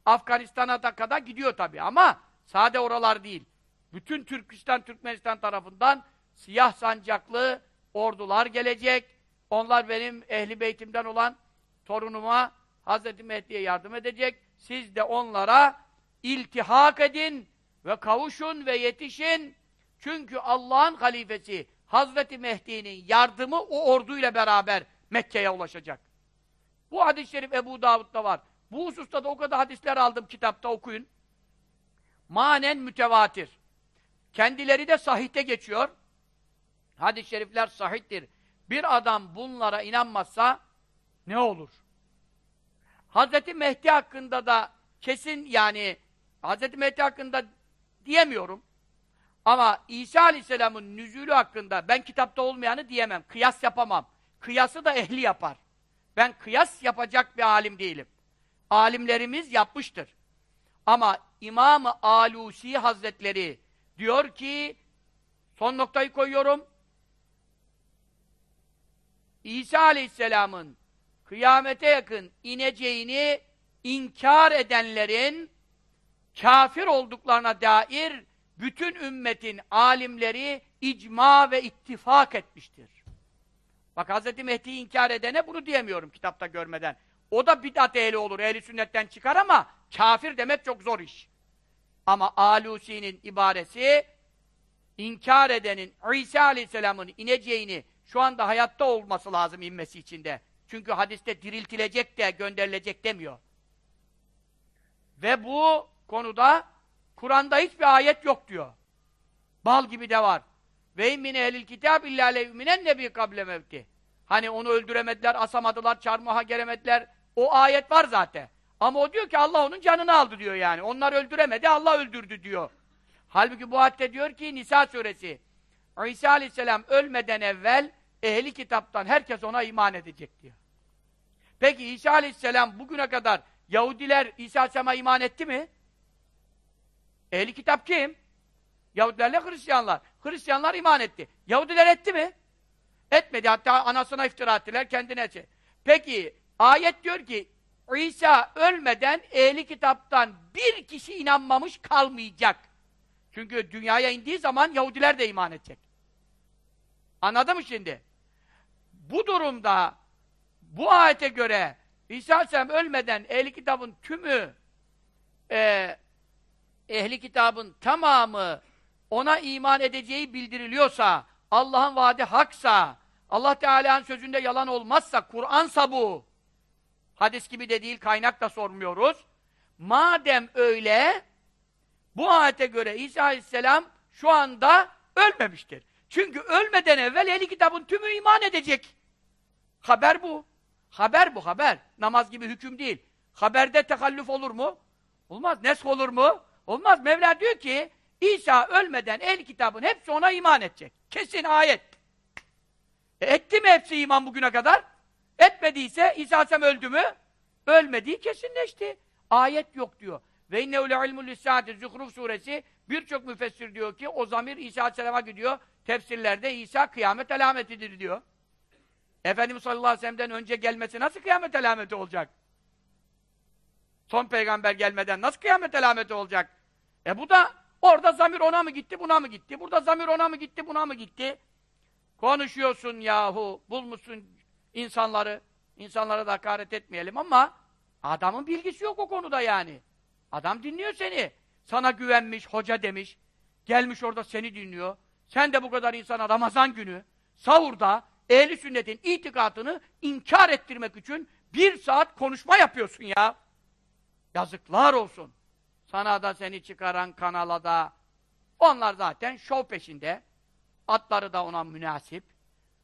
Afganistan'a da kadar gidiyor tabi ama sade oralar değil. Bütün Türkistan, Türkmenistan tarafından siyah sancaklı ordular gelecek. Onlar benim ehli beytimden olan torunuma Hazreti Mehdi'ye yardım edecek. Siz de onlara iltihak edin ve kavuşun ve yetişin. Çünkü Allah'ın halifesi Hazreti Mehdi'nin yardımı o orduyla beraber Mekke'ye ulaşacak. Bu hadis-i şerif Ebu Davud'da var. Bu hususta da o kadar hadisler aldım kitapta okuyun. Manen mütevatir. Kendileri de sahihte geçiyor. Hadis-i şerifler sahihtir. Bir adam bunlara inanmazsa ne olur? Hazreti Mehdi hakkında da kesin yani Hazreti Mehdi hakkında diyemiyorum. Ama İsa Aleyhisselam'ın nüzulü hakkında ben kitapta olmayanı diyemem. Kıyas yapamam. Kıyası da ehli yapar. Ben kıyas yapacak bir alim değilim. Alimlerimiz yapmıştır. Ama İmam-ı Alusi Hazretleri diyor ki son noktayı koyuyorum. İsa Aleyhisselam'ın kıyamete yakın ineceğini inkar edenlerin kafir olduklarına dair bütün ümmetin alimleri icma ve ittifak etmiştir. Bak Hz. Mehdi'yi inkar edene bunu diyemiyorum kitapta görmeden. O da bid'at ehli olur, ehli sünnetten çıkar ama kafir demek çok zor iş. Ama Alusi'nin ibaresi inkar edenin İsa Aleyhisselam'ın ineceğini şu anda hayatta olması lazım inmesi içinde. Çünkü hadiste diriltilecek de gönderilecek demiyor. Ve bu konuda Kur'an'da hiçbir ayet yok diyor. Bal gibi de var. Ve min ehlil kitab illa leyuminen nebi kable mevti. Hani onu öldüremediler, asamadılar, çarmıha gelemediler. O ayet var zaten. Ama o diyor ki Allah onun canını aldı diyor yani. Onlar öldüremedi, Allah öldürdü diyor. Halbuki bu hadde diyor ki Nisa suresi İsa aleyhisselam ölmeden evvel ehli kitaptan herkes ona iman edecek diyor. Peki İsa aleyhisselam bugüne kadar Yahudiler İsa aleyhisselama iman etti mi? Ehli kitap kim? Yahudilerle Hristiyanlar. Hristiyanlar iman etti. Yahudiler etti mi? Etmedi. Hatta anasına iftira ettiler, kendine etti. Peki, ayet diyor ki, İsa ölmeden ehli kitaptan bir kişi inanmamış kalmayacak. Çünkü dünyaya indiği zaman Yahudiler de iman edecek. Anladın mı şimdi? Bu durumda bu ayete göre İsa Aleyhisselam ölmeden ehli kitabın tümü e, ehli kitabın tamamı ona iman edeceği bildiriliyorsa, Allah'ın vaadi haksa, Allah Teala'nın sözünde yalan olmazsa, Kur'ansa bu, hadis gibi de değil, kaynak da sormuyoruz. Madem öyle, bu ayete göre İsa Aleyhisselam şu anda ölmemiştir. Çünkü ölmeden evvel ehli kitabın tümü iman edecek. Haber bu. Haber bu, haber. Namaz gibi hüküm değil. Haberde tekallüf olur mu? Olmaz. Nesk olur mu? Olmaz. Mevla diyor ki, İsa ölmeden el kitabın hepsi ona iman edecek. Kesin ayet. E, etti mi hepsi iman bugüne kadar? Etmediyse İsa Aleyhisselam öldü mü? Ölmediği kesinleşti. Ayet yok diyor. Ve innehu lissâdir Zuhruf suresi birçok müfessir diyor ki o zamir İsa Aleyhisselam'a gidiyor. Tefsirlerde İsa kıyamet alametidir diyor. Efendimiz sallallahu aleyhi ve sellem'den önce gelmesi nasıl kıyamet alameti olacak? Son peygamber gelmeden nasıl kıyamet alameti olacak? E bu da orada zamir ona mı gitti, buna mı gitti? Burada zamir ona mı gitti, buna mı gitti? Konuşuyorsun yahu, bulmuşsun insanları. İnsanlara da hakaret etmeyelim ama adamın bilgisi yok o konuda yani. Adam dinliyor seni. Sana güvenmiş, hoca demiş. Gelmiş orada seni dinliyor. Sen de bu kadar insana Ramazan günü, sahurda, ehli sünnetin itikatını inkar ettirmek için bir saat konuşma yapıyorsun ya. Yazıklar olsun. Sana da seni çıkaran kanala da, Onlar zaten şov peşinde. Atları da ona münasip.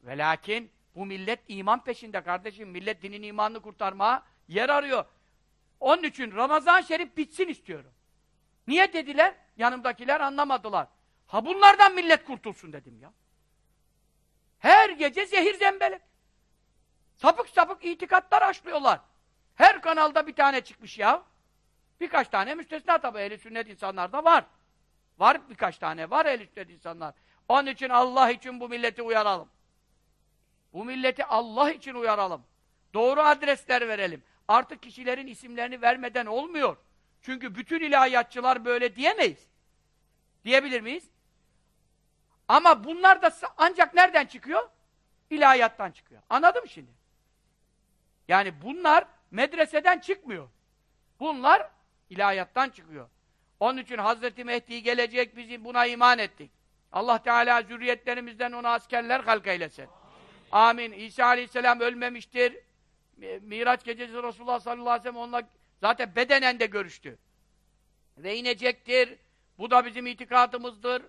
Ve lakin bu millet iman peşinde kardeşim. Millet dinin imanını kurtarmaya yer arıyor. Onun için Ramazan Şerif bitsin istiyorum. Niye dediler? Yanımdakiler anlamadılar. Ha bunlardan millet kurtulsun dedim ya. Her gece zehir zembelek. Sapık sapık itikatlar açlıyorlar. Her kanalda bir tane çıkmış ya. Birkaç tane müstesna tabi ehli sünnet insanlar da var. Var birkaç tane var ehli sünnet insanlar. Onun için Allah için bu milleti uyaralım. Bu milleti Allah için uyaralım. Doğru adresler verelim. Artık kişilerin isimlerini vermeden olmuyor. Çünkü bütün ilahiyatçılar böyle diyemeyiz. Diyebilir miyiz? Ama bunlar da ancak nereden çıkıyor? İlahiyattan çıkıyor. Anladın şimdi? Yani bunlar medreseden çıkmıyor. Bunlar ilahiyattan çıkıyor. Onun için Hazreti Mehdi gelecek, bizim buna iman ettik. Allah Teala zürriyetlerimizden ona askerler halk eylesin. Amin. İsa Aleyhisselam ölmemiştir. Miraç gecesi Resulullah sallallahu aleyhi ve sellem onunla zaten bedenen de görüştü. Ve inecektir. Bu da bizim itikadımızdır.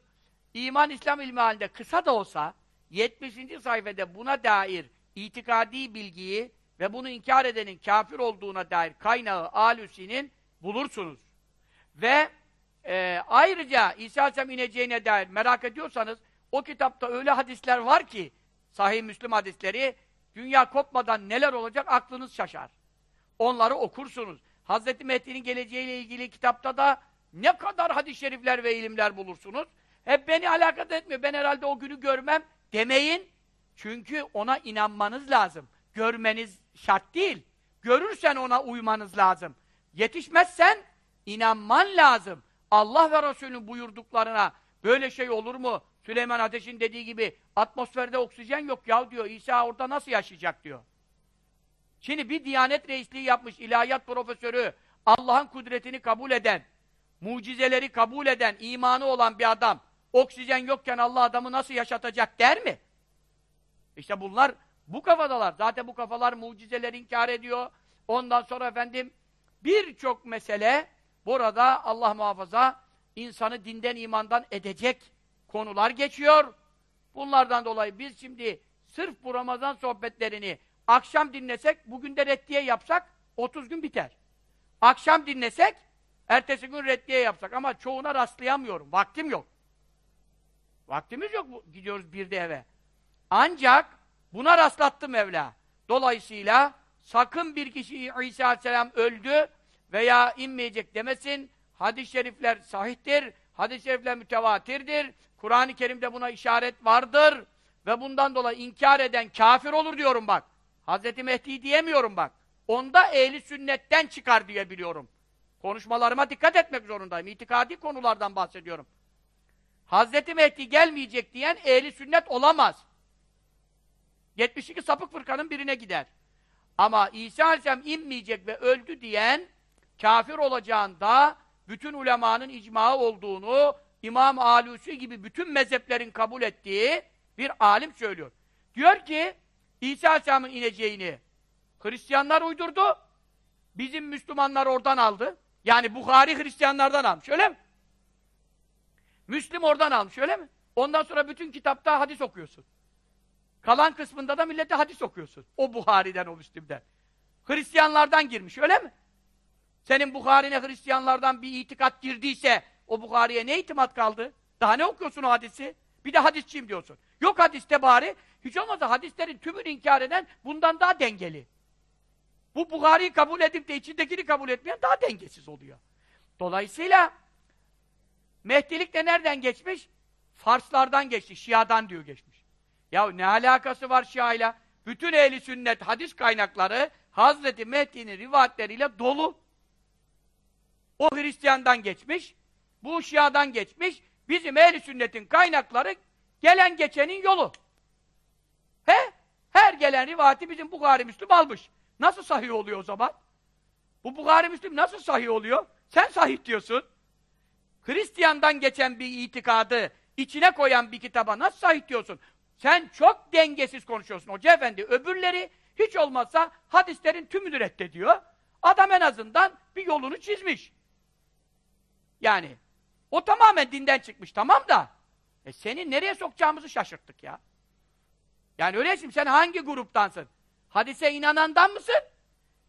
İman İslam ilmi halinde kısa da olsa 70. sayfada buna dair itikadi bilgiyi ve bunu inkar edenin kafir olduğuna dair kaynağı Alusi'nin bulursunuz. Ve e, ayrıca İsa Aleyhisselam ineceğine dair merak ediyorsanız o kitapta öyle hadisler var ki sahih Müslüm hadisleri dünya kopmadan neler olacak aklınız şaşar. Onları okursunuz. Hazreti Mehdi'nin geleceğiyle ilgili kitapta da ne kadar hadis-i şerifler ve ilimler bulursunuz. Hep beni alakadar etmiyor. Ben herhalde o günü görmem demeyin. Çünkü ona inanmanız lazım. Görmeniz şart değil. Görürsen ona uymanız lazım. Yetişmezsen inanman lazım. Allah ve Resulünün buyurduklarına böyle şey olur mu? Süleyman Ateş'in dediği gibi atmosferde oksijen yok ya diyor. İsa orada nasıl yaşayacak diyor. Şimdi bir Diyanet Reisliği yapmış ilahiyat profesörü, Allah'ın kudretini kabul eden, mucizeleri kabul eden, imanı olan bir adam, oksijen yokken Allah adamı nasıl yaşatacak der mi? İşte bunlar bu kafadalar. Zaten bu kafalar mucizeleri inkar ediyor. Ondan sonra efendim birçok mesele burada Allah muhafaza insanı dinden imandan edecek konular geçiyor. Bunlardan dolayı biz şimdi sırf bu Ramazan sohbetlerini akşam dinlesek, bugün de reddiye yapsak 30 gün biter. Akşam dinlesek, ertesi gün reddiye yapsak ama çoğuna rastlayamıyorum. Vaktim yok. Vaktimiz yok. Gidiyoruz bir de eve. Ancak buna rastlattı Mevla. Dolayısıyla sakın bir kişi İsa Aleyhisselam öldü veya inmeyecek demesin. Hadis-i şerifler sahihtir. Hadis-i şerifler mütevatirdir. Kur'an-ı Kerim'de buna işaret vardır. Ve bundan dolayı inkar eden kafir olur diyorum bak. Hazreti Mehdi diyemiyorum bak. Onda ehli sünnetten çıkar diye biliyorum. Konuşmalarıma dikkat etmek zorundayım. İtikadi konulardan bahsediyorum. Hazreti Mehdi gelmeyecek diyen ehli sünnet olamaz. 72 sapık fırkanın birine gider. Ama İsa Aleyhisselam inmeyecek ve öldü diyen kafir olacağında bütün ulemanın icma olduğunu İmam Alusi gibi bütün mezheplerin kabul ettiği bir alim söylüyor. Diyor ki İsa Aleyhisselam'ın ineceğini Hristiyanlar uydurdu. Bizim Müslümanlar oradan aldı. Yani Bukhari Hristiyanlardan almış öyle mi? Müslim oradan almış öyle mi? Ondan sonra bütün kitapta hadis okuyorsun. Kalan kısmında da millete hadis okuyorsun. O Buhari'den, o Müslim'den. Hristiyanlardan girmiş öyle mi? Senin Bukhari'ne Hristiyanlardan bir itikat girdiyse o Bukhari'ye ne itimat kaldı? Daha ne okuyorsun o hadisi? Bir de hadisçiyim diyorsun. Yok hadiste bari. Hiç olmazsa hadislerin tümünü inkar eden bundan daha dengeli. Bu Bukhari'yi kabul edip de içindekini kabul etmeyen daha dengesiz oluyor. Dolayısıyla Mehdilik de nereden geçmiş? Farslardan geçti. Şia'dan diyor geçmiş. Ya ne alakası var Şia'yla? Bütün ehli sünnet hadis kaynakları Hazreti Mehdi'nin rivayetleriyle dolu. O Hristiyandan geçmiş, bu Şia'dan geçmiş, bizim ehli sünnetin kaynakları gelen geçenin yolu. He? Her gelen rivayeti bizim Bukhari Müslüm almış. Nasıl sahih oluyor o zaman? Bu Bukhari Müslüm nasıl sahih oluyor? Sen sahih diyorsun. Hristiyandan geçen bir itikadı içine koyan bir kitaba nasıl sahih diyorsun? Sen çok dengesiz konuşuyorsun hoca efendi. Öbürleri hiç olmazsa hadislerin tümünü reddediyor. Adam en azından bir yolunu çizmiş. Yani O tamamen dinden çıkmış, tamam da. E seni nereye sokacağımızı şaşırttık ya. Yani öyle şimdi sen hangi gruptansın? Hadise inanandan mısın?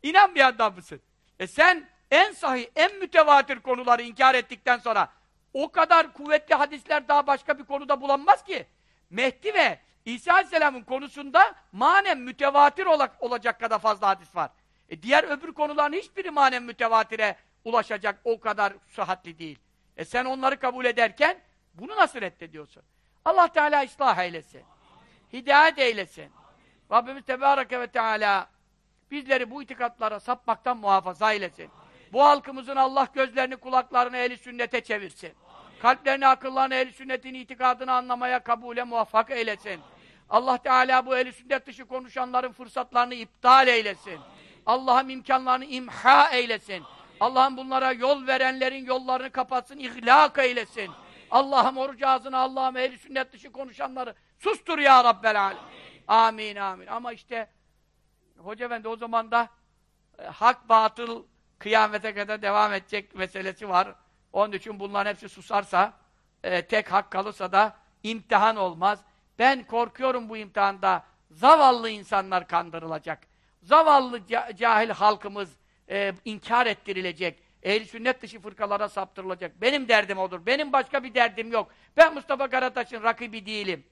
İnanmayandan mısın? E sen en sahih, en mütevatir konuları inkar ettikten sonra o kadar kuvvetli hadisler daha başka bir konuda bulanmaz ki. Mehdi ve İsa Aleyhisselam'ın konusunda manen mütevatir olacak kadar fazla hadis var. E diğer öbür konuların hiçbiri manen mütevatire ulaşacak o kadar sıhhatli değil. E sen onları kabul ederken bunu nasıl reddediyorsun? Allah Teala ıslah eylesin. Hidayet eylesin. Rabbimiz Tebareke ve Teala bizleri bu itikatlara sapmaktan muhafaza eylesin. Bu halkımızın Allah gözlerini kulaklarını eli sünnete çevirsin. Kalplerini akıllarını eli sünnetin itikadını anlamaya kabule muvaffak eylesin. Allah Teala bu eli sünnet dışı konuşanların fırsatlarını iptal eylesin. Allah'ım imkanlarını imha eylesin. Allah'ım bunlara yol verenlerin yollarını kapatsın, ihlak eylesin. Allah'ım oruç ağzına, Allah'ım ehli sünnet dışı konuşanları sustur ya Rabbel alem. Amin. amin. Ama işte Hoca Efendi o zaman da e, hak batıl kıyamete kadar devam edecek meselesi var. Onun için bunların hepsi susarsa, e, tek hak kalırsa da imtihan olmaz. Ben korkuyorum bu imtihanda zavallı insanlar kandırılacak. Zavallı cahil halkımız e, inkar ettirilecek. Ehl-i sünnet dışı fırkalara saptırılacak. Benim derdim odur. Benim başka bir derdim yok. Ben Mustafa Karataş'ın rakibi değilim.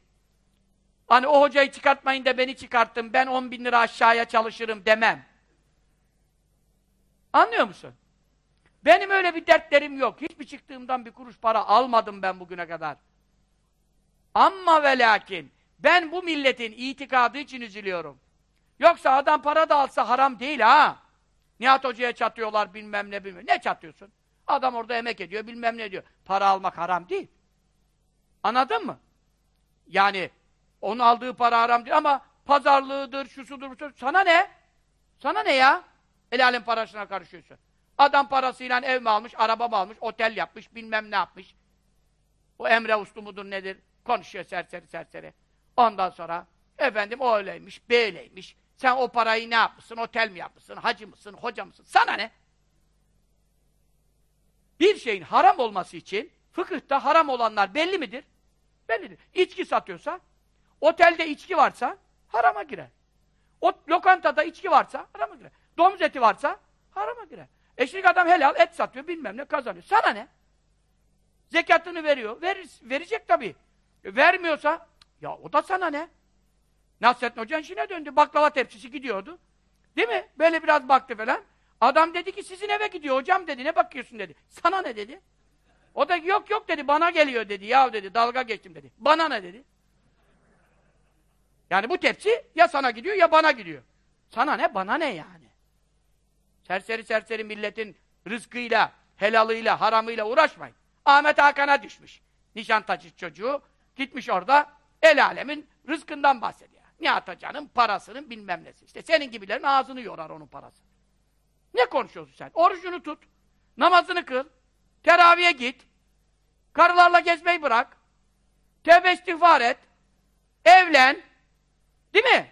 Hani o hocayı çıkartmayın da beni çıkarttım. Ben 10 bin lira aşağıya çalışırım demem. Anlıyor musun? Benim öyle bir dertlerim yok. Hiçbir çıktığımdan bir kuruş para almadım ben bugüne kadar. Ama ve lakin ben bu milletin itikadı için üzülüyorum. Yoksa adam para da alsa haram değil ha. Nihat Hoca'ya çatıyorlar bilmem ne bilmem. Ne çatıyorsun? Adam orada emek ediyor bilmem ne diyor. Para almak haram değil. Anladın mı? Yani onun aldığı para haram değil ama pazarlığıdır, şusudur, busudur. Sana ne? Sana ne ya? El alem parasına karışıyorsun. Adam parasıyla ev mi almış, araba mı almış, otel yapmış, bilmem ne yapmış. O emre uslu mudur nedir? Konuşuyor serseri serseri. Ondan sonra efendim o öyleymiş, böyleymiş. Sen o parayı ne yapmışsın? Otel mi yapmışsın? Hacı mısın? Hoca mısın? Sana ne? Bir şeyin haram olması için fıkıhta haram olanlar belli midir? Bellidir. İçki satıyorsa, otelde içki varsa harama girer. O lokantada içki varsa harama girer. Domuz eti varsa harama girer. Eşlik adam helal et satıyor bilmem ne kazanıyor. Sana ne? Zekatını veriyor. Verir, verecek tabii. Vermiyorsa ya o da sana ne? Nasrettin Hoca'nın işine döndü. Baklava tepsisi gidiyordu. Değil mi? Böyle biraz baktı falan. Adam dedi ki sizin eve gidiyor hocam dedi. Ne bakıyorsun dedi. Sana ne dedi. O da yok yok dedi. Bana geliyor dedi. Ya dedi dalga geçtim dedi. Bana ne dedi. Yani bu tepsi ya sana gidiyor ya bana gidiyor. Sana ne bana ne yani. Serseri serseri milletin rızkıyla, helalıyla, haramıyla uğraşmayın. Ahmet Hakan'a düşmüş. Nişantaşı çocuğu gitmiş orada el alemin rızkından bahsediyor. Nihat Hoca'nın parasının bilmem nesi. İşte senin gibilerin ağzını yorar onun parası. Ne konuşuyorsun sen? Orucunu tut. Namazını kıl. Teraviye git. Karılarla gezmeyi bırak. Tevbe istiğfar et. Evlen. Değil mi?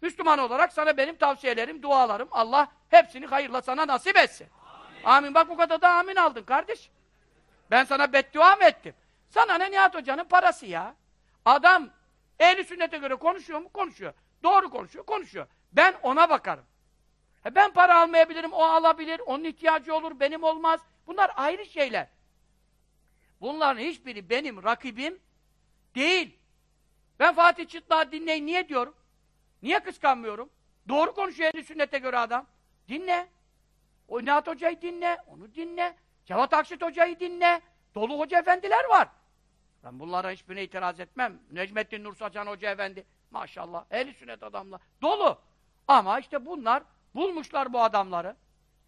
Müslüman olarak sana benim tavsiyelerim, dualarım, Allah hepsini hayırla sana nasip etsin. Amin. amin. Bak bu kadar da amin aldın kardeş. Ben sana beddua mı ettim? Sana ne Nihat Hoca'nın parası ya? Adam Ehli sünnete göre konuşuyor mu? Konuşuyor. Doğru konuşuyor, konuşuyor. Ben ona bakarım. E ben para almayabilirim, o alabilir, onun ihtiyacı olur, benim olmaz. Bunlar ayrı şeyler. Bunların hiçbiri benim rakibim değil. Ben Fatih Çıtlığa dinleyin niye diyorum? Niye kıskanmıyorum? Doğru konuşuyor ehli sünnete göre adam. Dinle. O Nihat Hoca'yı dinle, onu dinle. Cevat Akşit Hoca'yı dinle. Dolu hoca efendiler var. Ben bunlara hiçbirine itiraz etmem. Necmettin Nur Saçan Hoca Efendi, maşallah, ehli sünnet adamlar, dolu. Ama işte bunlar, bulmuşlar bu adamları.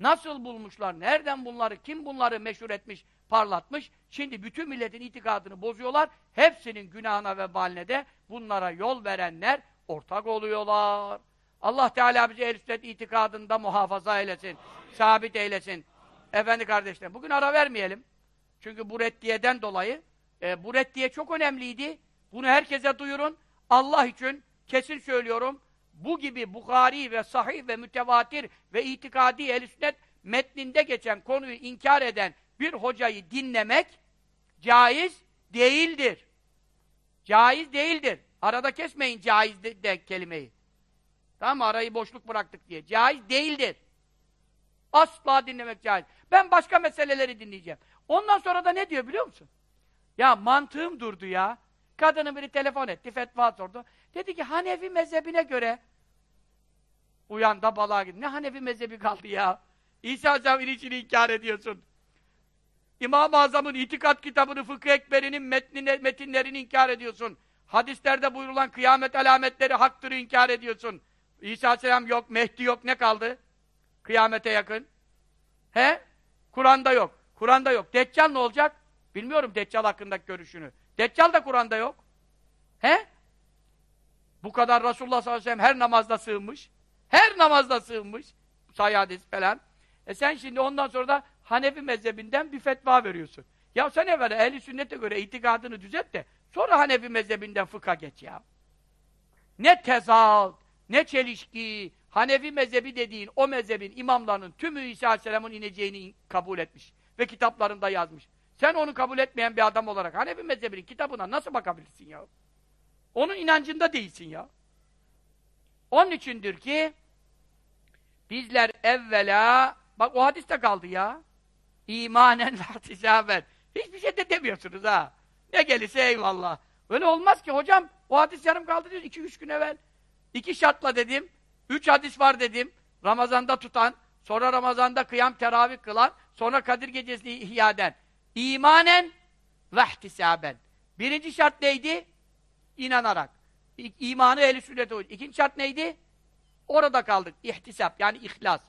Nasıl bulmuşlar, nereden bunları, kim bunları meşhur etmiş, parlatmış. Şimdi bütün milletin itikadını bozuyorlar. Hepsinin günahına ve baline de bunlara yol verenler ortak oluyorlar. Allah Teala bizi ehl itikadında muhafaza eylesin, sabit eylesin. Efendi kardeşlerim, bugün ara vermeyelim. Çünkü bu reddiyeden dolayı e, bu reddiye çok önemliydi. Bunu herkese duyurun. Allah için kesin söylüyorum. Bu gibi Bukhari ve sahih ve mütevatir ve itikadi el sünnet metninde geçen konuyu inkar eden bir hocayı dinlemek caiz değildir. Caiz değildir. Arada kesmeyin caiz de, de kelimeyi. Tamam mı? Arayı boşluk bıraktık diye. Caiz değildir. Asla dinlemek caiz. Ben başka meseleleri dinleyeceğim. Ondan sonra da ne diyor biliyor musun? Ya mantığım durdu ya. Kadının biri telefon etti, fetva sordu. Dedi ki Hanefi mezhebine göre uyan da balığa gitti. Ne Hanefi mezhebi kaldı ya? İsa Aleyhisselam ilişkini inkar ediyorsun. İmam-ı Azam'ın itikat kitabını, Fıkıh Ekberi'nin metnine, metinlerini inkar ediyorsun. Hadislerde buyurulan kıyamet alametleri haktır inkar ediyorsun. İsa Aleyhisselam yok, Mehdi yok, ne kaldı? Kıyamete yakın. He? Kur'an'da yok. Kur'an'da yok. Deccal ne olacak? Bilmiyorum Deccal hakkındaki görüşünü. Deccal da Kur'an'da yok. He? Bu kadar Resulullah sallallahu aleyhi ve sellem her namazda sığınmış. Her namazda sığınmış. Sahih falan. E sen şimdi ondan sonra da Hanefi mezhebinden bir fetva veriyorsun. Ya sen evvel ehli sünnete göre itikadını düzelt de sonra Hanefi mezhebinden fıkha geç ya. Ne tezat, ne çelişki, Hanefi mezhebi dediğin o mezhebin imamlarının tümü İsa Aleyhisselam'ın ineceğini kabul etmiş ve kitaplarında yazmış. Sen onu kabul etmeyen bir adam olarak Hanefi mezhebinin kitabına nasıl bakabilirsin ya? Onun inancında değilsin ya. Onun içindir ki bizler evvela bak o hadiste kaldı ya. İmanen ve ihtisaben. Hiçbir şey de demiyorsunuz ha. Ne gelirse eyvallah. Öyle olmaz ki hocam. O hadis yarım kaldı diyor iki üç gün evvel. İki şartla dedim. Üç hadis var dedim. Ramazanda tutan, sonra Ramazanda kıyam teravih kılan, sonra Kadir gecesini ihya eden. İmanen ve ihtisaben. Birinci şart neydi? İnanarak. İmanı ehli sünnete uydu. İkinci şart neydi? Orada kaldık. İhtisap yani ihlas.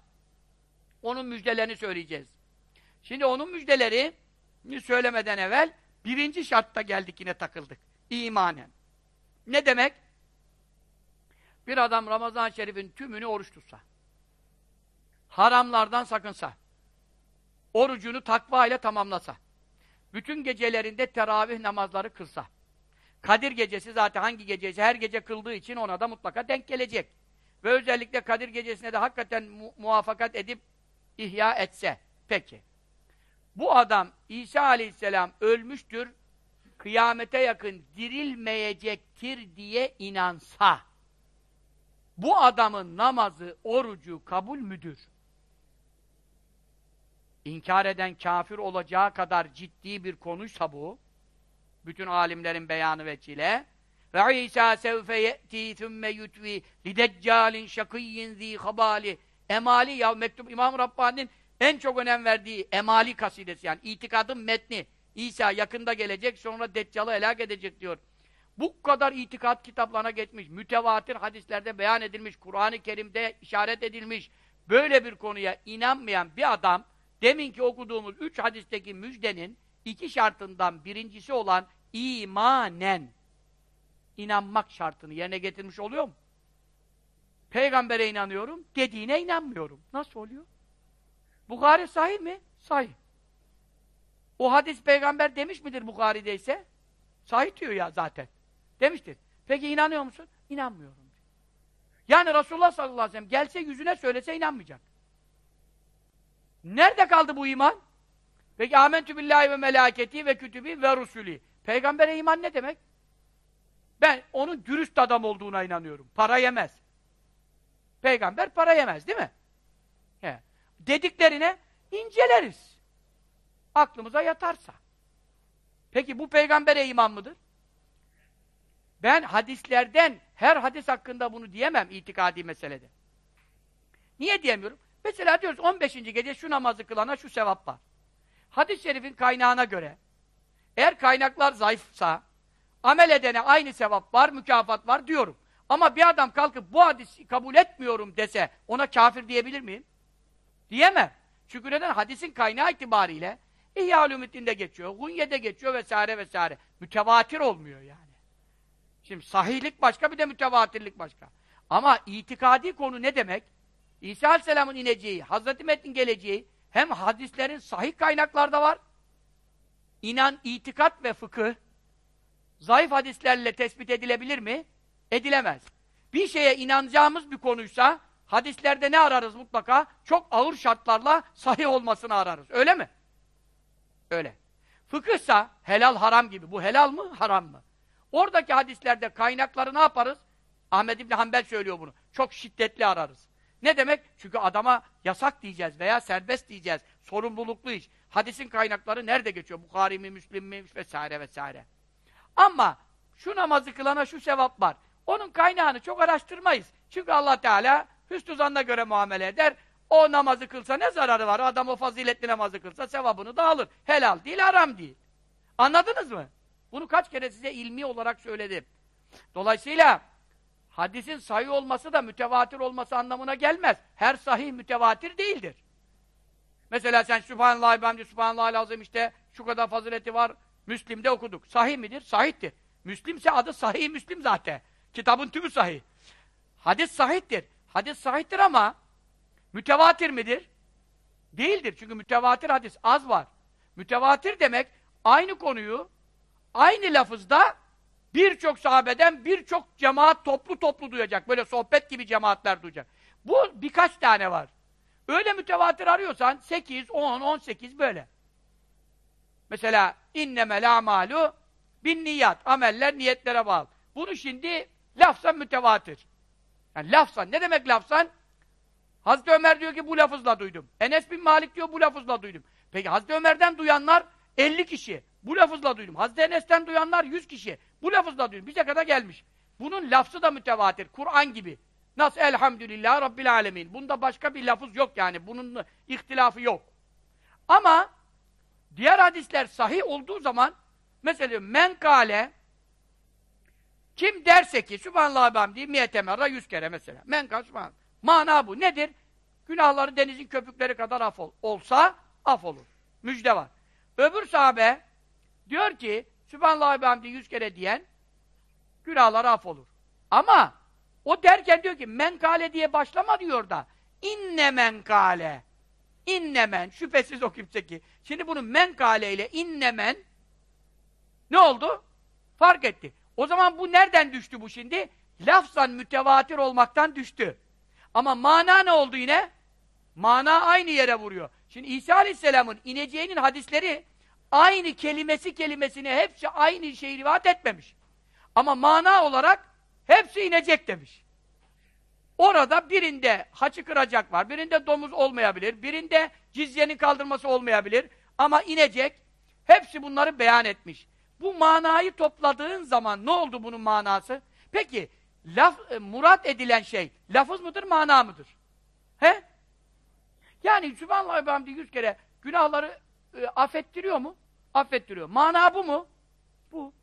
Onun müjdelerini söyleyeceğiz. Şimdi onun müjdeleri söylemeden evvel birinci şartta geldik yine takıldık. İmanen. Ne demek? Bir adam Ramazan-ı Şerif'in tümünü oruç tutsa, haramlardan sakınsa, orucunu takva ile tamamlasa, bütün gecelerinde teravih namazları kılsa, Kadir gecesi zaten hangi gecesi her gece kıldığı için ona da mutlaka denk gelecek. Ve özellikle Kadir gecesine de hakikaten mu muvaffakat edip ihya etse. Peki. Bu adam İsa aleyhisselam ölmüştür, kıyamete yakın dirilmeyecektir diye inansa, bu adamın namazı, orucu kabul müdür? İnkar eden kafir olacağı kadar ciddi bir konuysa bu, bütün alimlerin beyanı veçile, ve İsa sevfe ye'ti thumme yutvi lideccalin şakiyyin zi habali emali ya mektup İmam Rabbani'nin en çok önem verdiği emali kasidesi yani itikadın metni. İsa yakında gelecek sonra Deccal'ı helak edecek diyor. Bu kadar itikat kitaplarına geçmiş, mütevatir hadislerde beyan edilmiş, Kur'an-ı Kerim'de işaret edilmiş, böyle bir konuya inanmayan bir adam, deminki okuduğumuz üç hadisteki müjdenin iki şartından birincisi olan imanen inanmak şartını yerine getirmiş oluyor mu? Peygambere inanıyorum, dediğine inanmıyorum. Nasıl oluyor? Bukhari sahih mi? Sahih. O hadis peygamber demiş midir Bukhari'deyse? Sahih diyor ya zaten. Demiştir. Peki inanıyor musun? İnanmıyorum. Yani Resulullah sallallahu aleyhi ve sellem gelse yüzüne söylese inanmayacak. Nerede kaldı bu iman? Peki amentü billahi ve melaketi ve kütübi ve rusuli. Peygambere iman ne demek? Ben onun dürüst adam olduğuna inanıyorum. Para yemez. Peygamber para yemez değil mi? He. Dediklerine inceleriz. Aklımıza yatarsa. Peki bu peygambere iman mıdır? Ben hadislerden her hadis hakkında bunu diyemem itikadi meselede. Niye diyemiyorum? Mesela diyoruz 15. gece şu namazı kılana şu sevap var. Hadis-i şerifin kaynağına göre eğer kaynaklar zayıfsa amel edene aynı sevap var, mükafat var diyorum. Ama bir adam kalkıp bu hadisi kabul etmiyorum dese ona kafir diyebilir miyim? Diyemem. Çünkü neden? Hadisin kaynağı itibariyle İhya-ül geçiyor, Gunye'de geçiyor vesaire vesaire. Mütevatir olmuyor yani. Şimdi sahihlik başka bir de mütevatirlik başka. Ama itikadi konu ne demek? İsa Aleyhisselam'ın ineceği, Hazreti Metin geleceği hem hadislerin sahih kaynaklarda var. İnan, itikat ve fıkıh zayıf hadislerle tespit edilebilir mi? Edilemez. Bir şeye inanacağımız bir konuysa hadislerde ne ararız mutlaka? Çok ağır şartlarla sahih olmasını ararız. Öyle mi? Öyle. Fıkıhsa helal haram gibi. Bu helal mı haram mı? Oradaki hadislerde kaynakları ne yaparız? Ahmed İbni Hanbel söylüyor bunu. Çok şiddetli ararız. Ne demek? Çünkü adama yasak diyeceğiz veya serbest diyeceğiz. Sorumluluklu iş. Hadisin kaynakları nerede geçiyor? Bukhari mi, Müslim mi vesaire vesaire. Ama şu namazı kılana şu sevap var. Onun kaynağını çok araştırmayız. Çünkü Allah Teala hüsnü zanna göre muamele eder. O namazı kılsa ne zararı var? Adam o faziletli namazı kılsa sevabını da alır. Helal değil, haram değil. Anladınız mı? Bunu kaç kere size ilmi olarak söyledim. Dolayısıyla hadisin sahih olması da mütevatir olması anlamına gelmez. Her sahih mütevatir değildir. Mesela sen Sübhanallah, Hamdi, Sübhanallah lazım işte şu kadar fazileti var. Müslim'de okuduk. Sahih midir? Sahihtir. Müslimse adı Sahih Müslim zaten. Kitabın tümü sahih. Hadis sahihtir. Hadis sahihtir ama mütevatir midir? Değildir. Çünkü mütevatir hadis az var. Mütevatir demek aynı konuyu aynı lafızda birçok sahabeden birçok cemaat toplu toplu duyacak. Böyle sohbet gibi cemaatler duyacak. Bu birkaç tane var. Öyle mütevatir arıyorsan 8, 10, 18 böyle. Mesela innemel amalu bin niyat. Ameller niyetlere bağlı. Bunu şimdi lafzan mütevatir. Yani lafzan. Ne demek lafzan? Hazreti Ömer diyor ki bu lafızla duydum. Enes bin Malik diyor bu lafızla duydum. Peki Hazreti Ömer'den duyanlar 50 kişi. Bu lafızla duydum. Hazreti Enes'ten duyanlar 100 kişi. Bu lafızla duydum. Bize kadar gelmiş. Bunun lafzı da mütevatir. Kur'an gibi. Nasıl elhamdülillah rabbil alemin. Bunda başka bir lafız yok yani. Bunun ihtilafı yok. Ama diğer hadisler sahih olduğu zaman mesela men kale kim derse ki Sübhanallah hamdi miyete merra yüz kere mesela. Men kale Sübhanallah. Mana bu. Nedir? Günahları denizin köpükleri kadar af ol, olsa af olur. Müjde var. Öbür sahabe diyor ki Sübhanallah hamdi yüz kere diyen günahları af olur. Ama o derken diyor ki menkale diye başlama diyor da inne menkale innemen şüphesiz o kimse ki şimdi bunu menkale ile innemen ne oldu? Fark etti. O zaman bu nereden düştü bu şimdi? Lafzan mütevatir olmaktan düştü. Ama mana ne oldu yine? Mana aynı yere vuruyor. Şimdi İsa Aleyhisselam'ın ineceğinin hadisleri aynı kelimesi kelimesine hepsi aynı şeyi rivayet etmemiş. Ama mana olarak hepsi inecek demiş. Orada birinde haçı kıracak var, birinde domuz olmayabilir, birinde cizyenin kaldırması olmayabilir ama inecek. Hepsi bunları beyan etmiş. Bu manayı topladığın zaman ne oldu bunun manası? Peki, laf, e, murat edilen şey lafız mıdır, mana mıdır? He? Yani Sübhanallah ve yüz kere günahları e, affettiriyor mu? Affettiriyor. Mana bu mu? Bu.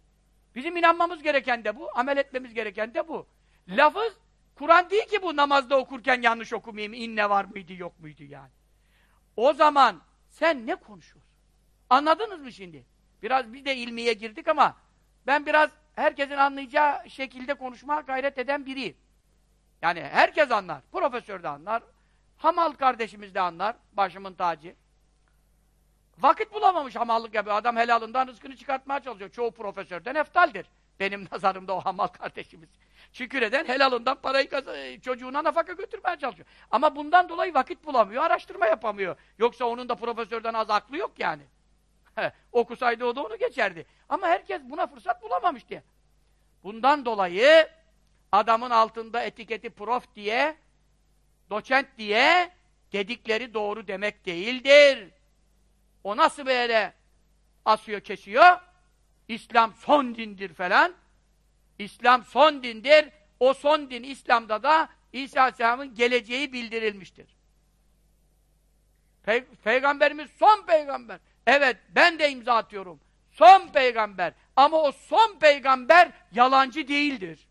Bizim inanmamız gereken de bu, amel etmemiz gereken de bu. Lafız, Kur'an değil ki bu namazda okurken yanlış okumayayım, inne var mıydı, yok muydu yani. O zaman sen ne konuşuyorsun? Anladınız mı şimdi? Biraz biz de ilmiye girdik ama ben biraz herkesin anlayacağı şekilde konuşmaya gayret eden biriyim. Yani herkes anlar. Profesör de anlar. Hamal kardeşimiz de anlar. Başımın tacı. Vakit bulamamış hamallık yapıyor. Adam helalından rızkını çıkartmaya çalışıyor. Çoğu profesörden eftaldir. Benim nazarımda o hamal kardeşimiz. Şükür eden helalından parayı çocuğuna nafaka götürmeye çalışıyor. Ama bundan dolayı vakit bulamıyor, araştırma yapamıyor. Yoksa onun da profesörden az aklı yok yani. Okusaydı o da onu geçerdi. Ama herkes buna fırsat bulamamış diye. Bundan dolayı adamın altında etiketi prof diye, doçent diye dedikleri doğru demek değildir. O nasıl böyle asıyor, kesiyor? İslam son dindir falan. İslam son dindir. O son din İslam'da da İsa Aleyhisselam'ın geleceği bildirilmiştir. Pey peygamberimiz son peygamber. Evet ben de imza atıyorum. Son peygamber. Ama o son peygamber yalancı değildir.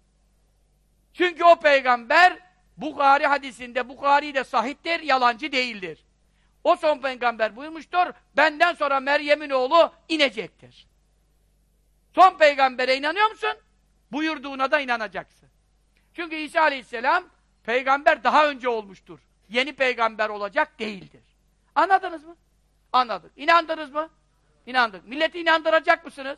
Çünkü o peygamber Bukhari hadisinde, Bukhari de sahiptir, yalancı değildir. O son peygamber buyurmuştur, benden sonra Meryem'in oğlu inecektir. Son peygambere inanıyor musun? Buyurduğuna da inanacaksın. Çünkü İsa aleyhisselam peygamber daha önce olmuştur. Yeni peygamber olacak değildir. Anladınız mı? Anladık. İnandınız mı? İnandık. Milleti inandıracak mısınız?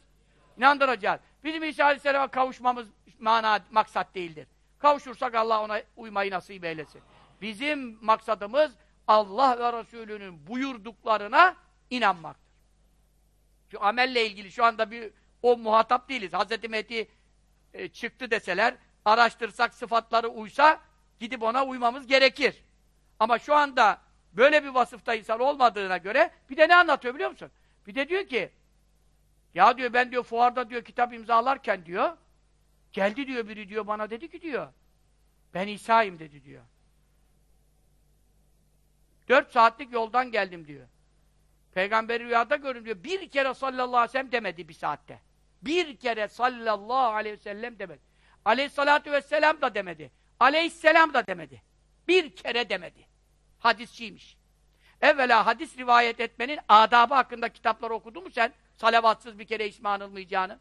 İnandıracağız. Bizim İsa aleyhisselama kavuşmamız mana, maksat değildir. Kavuşursak Allah ona uymayı nasip eylesin. Bizim maksadımız Allah ve Resulünün buyurduklarına inanmaktır. Şu amelle ilgili şu anda bir o muhatap değiliz. Hazreti Mehdi e, çıktı deseler, araştırsak, sıfatları uysa gidip ona uymamız gerekir. Ama şu anda böyle bir vasıfta insan olmadığına göre bir de ne anlatıyor biliyor musun? Bir de diyor ki ya diyor ben diyor fuarda diyor kitap imzalarken diyor geldi diyor biri diyor bana dedi ki diyor ben İsa'yım dedi diyor. Dört saatlik yoldan geldim diyor. Peygamberi rüyada görün diyor. Bir kere sallallahu aleyhi ve sellem demedi bir saatte. Bir kere sallallahu aleyhi ve sellem demedi. Aleyhissalatu vesselam da demedi. Aleyhisselam da demedi. Bir kere demedi. Hadisçiymiş. Evvela hadis rivayet etmenin adabı hakkında kitaplar okudun mu sen? Salavatsız bir kere ismi anılmayacağını.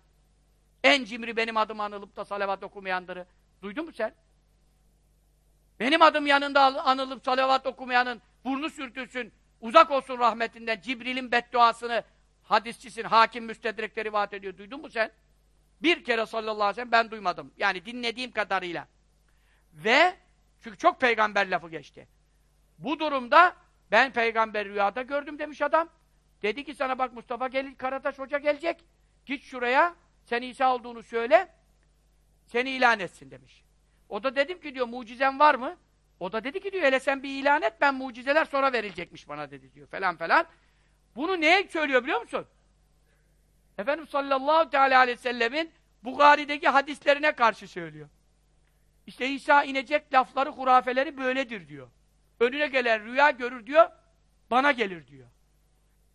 En cimri benim adım anılıp da salavat okumayanları. Duydun mu sen? Benim adım yanında anılıp salavat okumayanın burnu sürtülsün, uzak olsun rahmetinden, Cibril'in bedduasını hadisçisin, hakim müstedrekte rivayet ediyor. Duydun mu sen? Bir kere sallallahu aleyhi ve sellem ben duymadım. Yani dinlediğim kadarıyla. Ve çünkü çok peygamber lafı geçti. Bu durumda ben peygamber rüyada gördüm demiş adam. Dedi ki sana bak Mustafa gel Karataş Hoca gelecek. Git şuraya sen İsa olduğunu söyle. Seni ilan etsin demiş. O da dedim ki diyor mucizen var mı? O da dedi ki diyor hele sen bir ilan et ben mucizeler sonra verilecekmiş bana dedi diyor falan falan. Bunu neye söylüyor biliyor musun? Efendimiz sallallahu teala aleyhi ve sellemin Bukhari'deki hadislerine karşı söylüyor. İşte İsa inecek lafları, hurafeleri böyledir diyor. Önüne gelen rüya görür diyor, bana gelir diyor.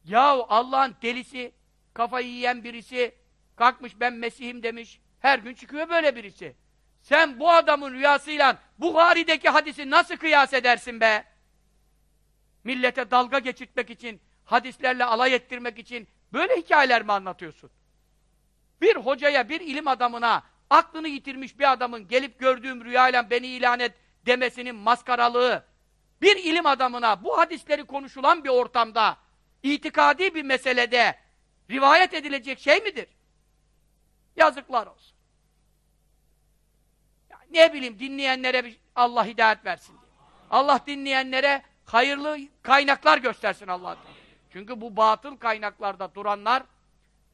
Yahu Allah'ın delisi, kafayı yiyen birisi, kalkmış ben Mesih'im demiş, her gün çıkıyor böyle birisi. Sen bu adamın rüyasıyla Buhari'deki hadisi nasıl kıyas edersin be? Millete dalga geçirtmek için, hadislerle alay ettirmek için böyle hikayeler mi anlatıyorsun? Bir hocaya, bir ilim adamına, aklını yitirmiş bir adamın gelip gördüğüm rüyayla beni ilan et demesinin maskaralığı, bir ilim adamına bu hadisleri konuşulan bir ortamda, itikadi bir meselede rivayet edilecek şey midir? Yazıklar olsun. Ne bileyim dinleyenlere Allah hidayet versin diye. Allah dinleyenlere hayırlı kaynaklar göstersin Allah. Çünkü bu batıl kaynaklarda duranlar,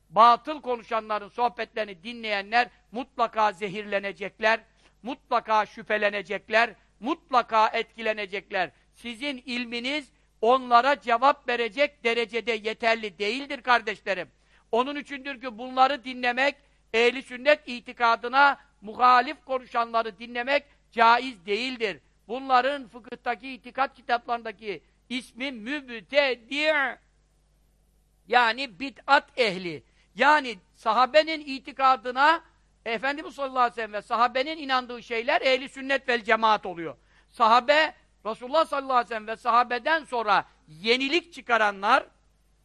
batıl konuşanların sohbetlerini dinleyenler mutlaka zehirlenecekler, mutlaka şüphelenecekler, mutlaka etkilenecekler. Sizin ilminiz onlara cevap verecek derecede yeterli değildir kardeşlerim. Onun içindir ki bunları dinlemek ehli sünnet itikadına muhalif konuşanları dinlemek caiz değildir. Bunların fıkıhtaki itikat kitaplarındaki ismi mübtedi' yani bid'at ehli. Yani sahabenin itikadına Efendimiz sallallahu aleyhi ve sellem ve sahabenin inandığı şeyler ehli sünnet vel cemaat oluyor. Sahabe Resulullah sallallahu aleyhi ve sellem ve sahabeden sonra yenilik çıkaranlar,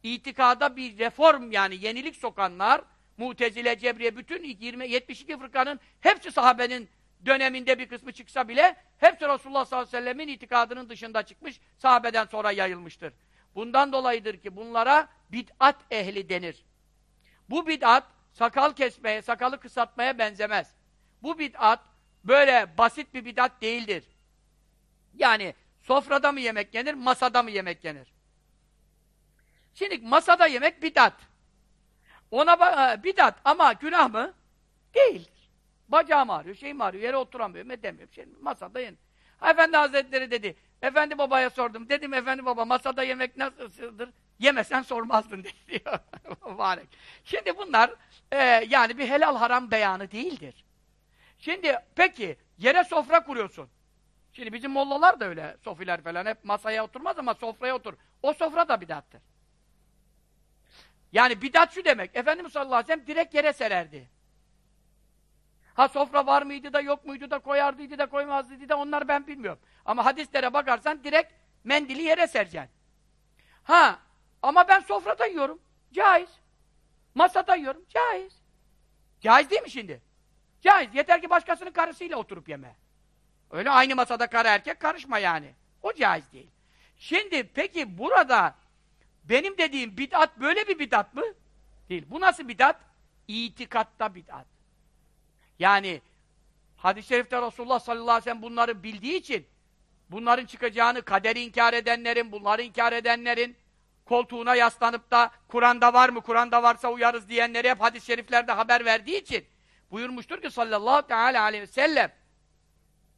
itikada bir reform yani yenilik sokanlar, Mutezile, Cebriye, bütün 20, 72 fırkanın hepsi sahabenin döneminde bir kısmı çıksa bile hepsi Resulullah sallallahu aleyhi ve sellemin itikadının dışında çıkmış, sahabeden sonra yayılmıştır. Bundan dolayıdır ki bunlara bid'at ehli denir. Bu bid'at sakal kesmeye, sakalı kısaltmaya benzemez. Bu bid'at böyle basit bir bid'at değildir. Yani sofrada mı yemek yenir, masada mı yemek yenir? Şimdi masada yemek bid'at. Ona e, bidat ama günah mı? Değildir. Bacağım ağrıyor, şeyim ağrıyor, yere oturamıyorum, edemiyorum. Şey, masada yen. Efendi Hazretleri dedi, Efendi Baba'ya sordum. Dedim, Efendi Baba masada yemek nasıldır? Yemesen sormazdın dedi diyor. Mübarek. Şimdi bunlar e, yani bir helal haram beyanı değildir. Şimdi peki yere sofra kuruyorsun. Şimdi bizim mollalar da öyle sofiler falan hep masaya oturmaz ama sofraya otur. O sofra da bidattır. Yani bidat şu demek. Efendimiz sallallahu aleyhi ve sellem direkt yere sererdi. Ha sofra var mıydı da yok muydu da koyardıydı da koymazdı da onlar ben bilmiyorum. Ama hadislere bakarsan direkt mendili yere sereceksin. Ha ama ben sofrada yiyorum. Caiz. Masada yiyorum. Caiz. Caiz değil mi şimdi? Caiz. Yeter ki başkasının karısıyla oturup yeme. Öyle aynı masada karı erkek karışma yani. O caiz değil. Şimdi peki burada benim dediğim bid'at böyle bir bid'at mı? Değil. Bu nasıl bid'at? İtikatta bid'at. Yani hadis-i şerifte Resulullah sallallahu aleyhi ve sellem bunları bildiği için bunların çıkacağını kaderi inkar edenlerin, bunları inkar edenlerin koltuğuna yaslanıp da Kur'an'da var mı, Kur'an'da varsa uyarız diyenleri hep hadis-i şeriflerde haber verdiği için buyurmuştur ki sallallahu aleyhi ve sellem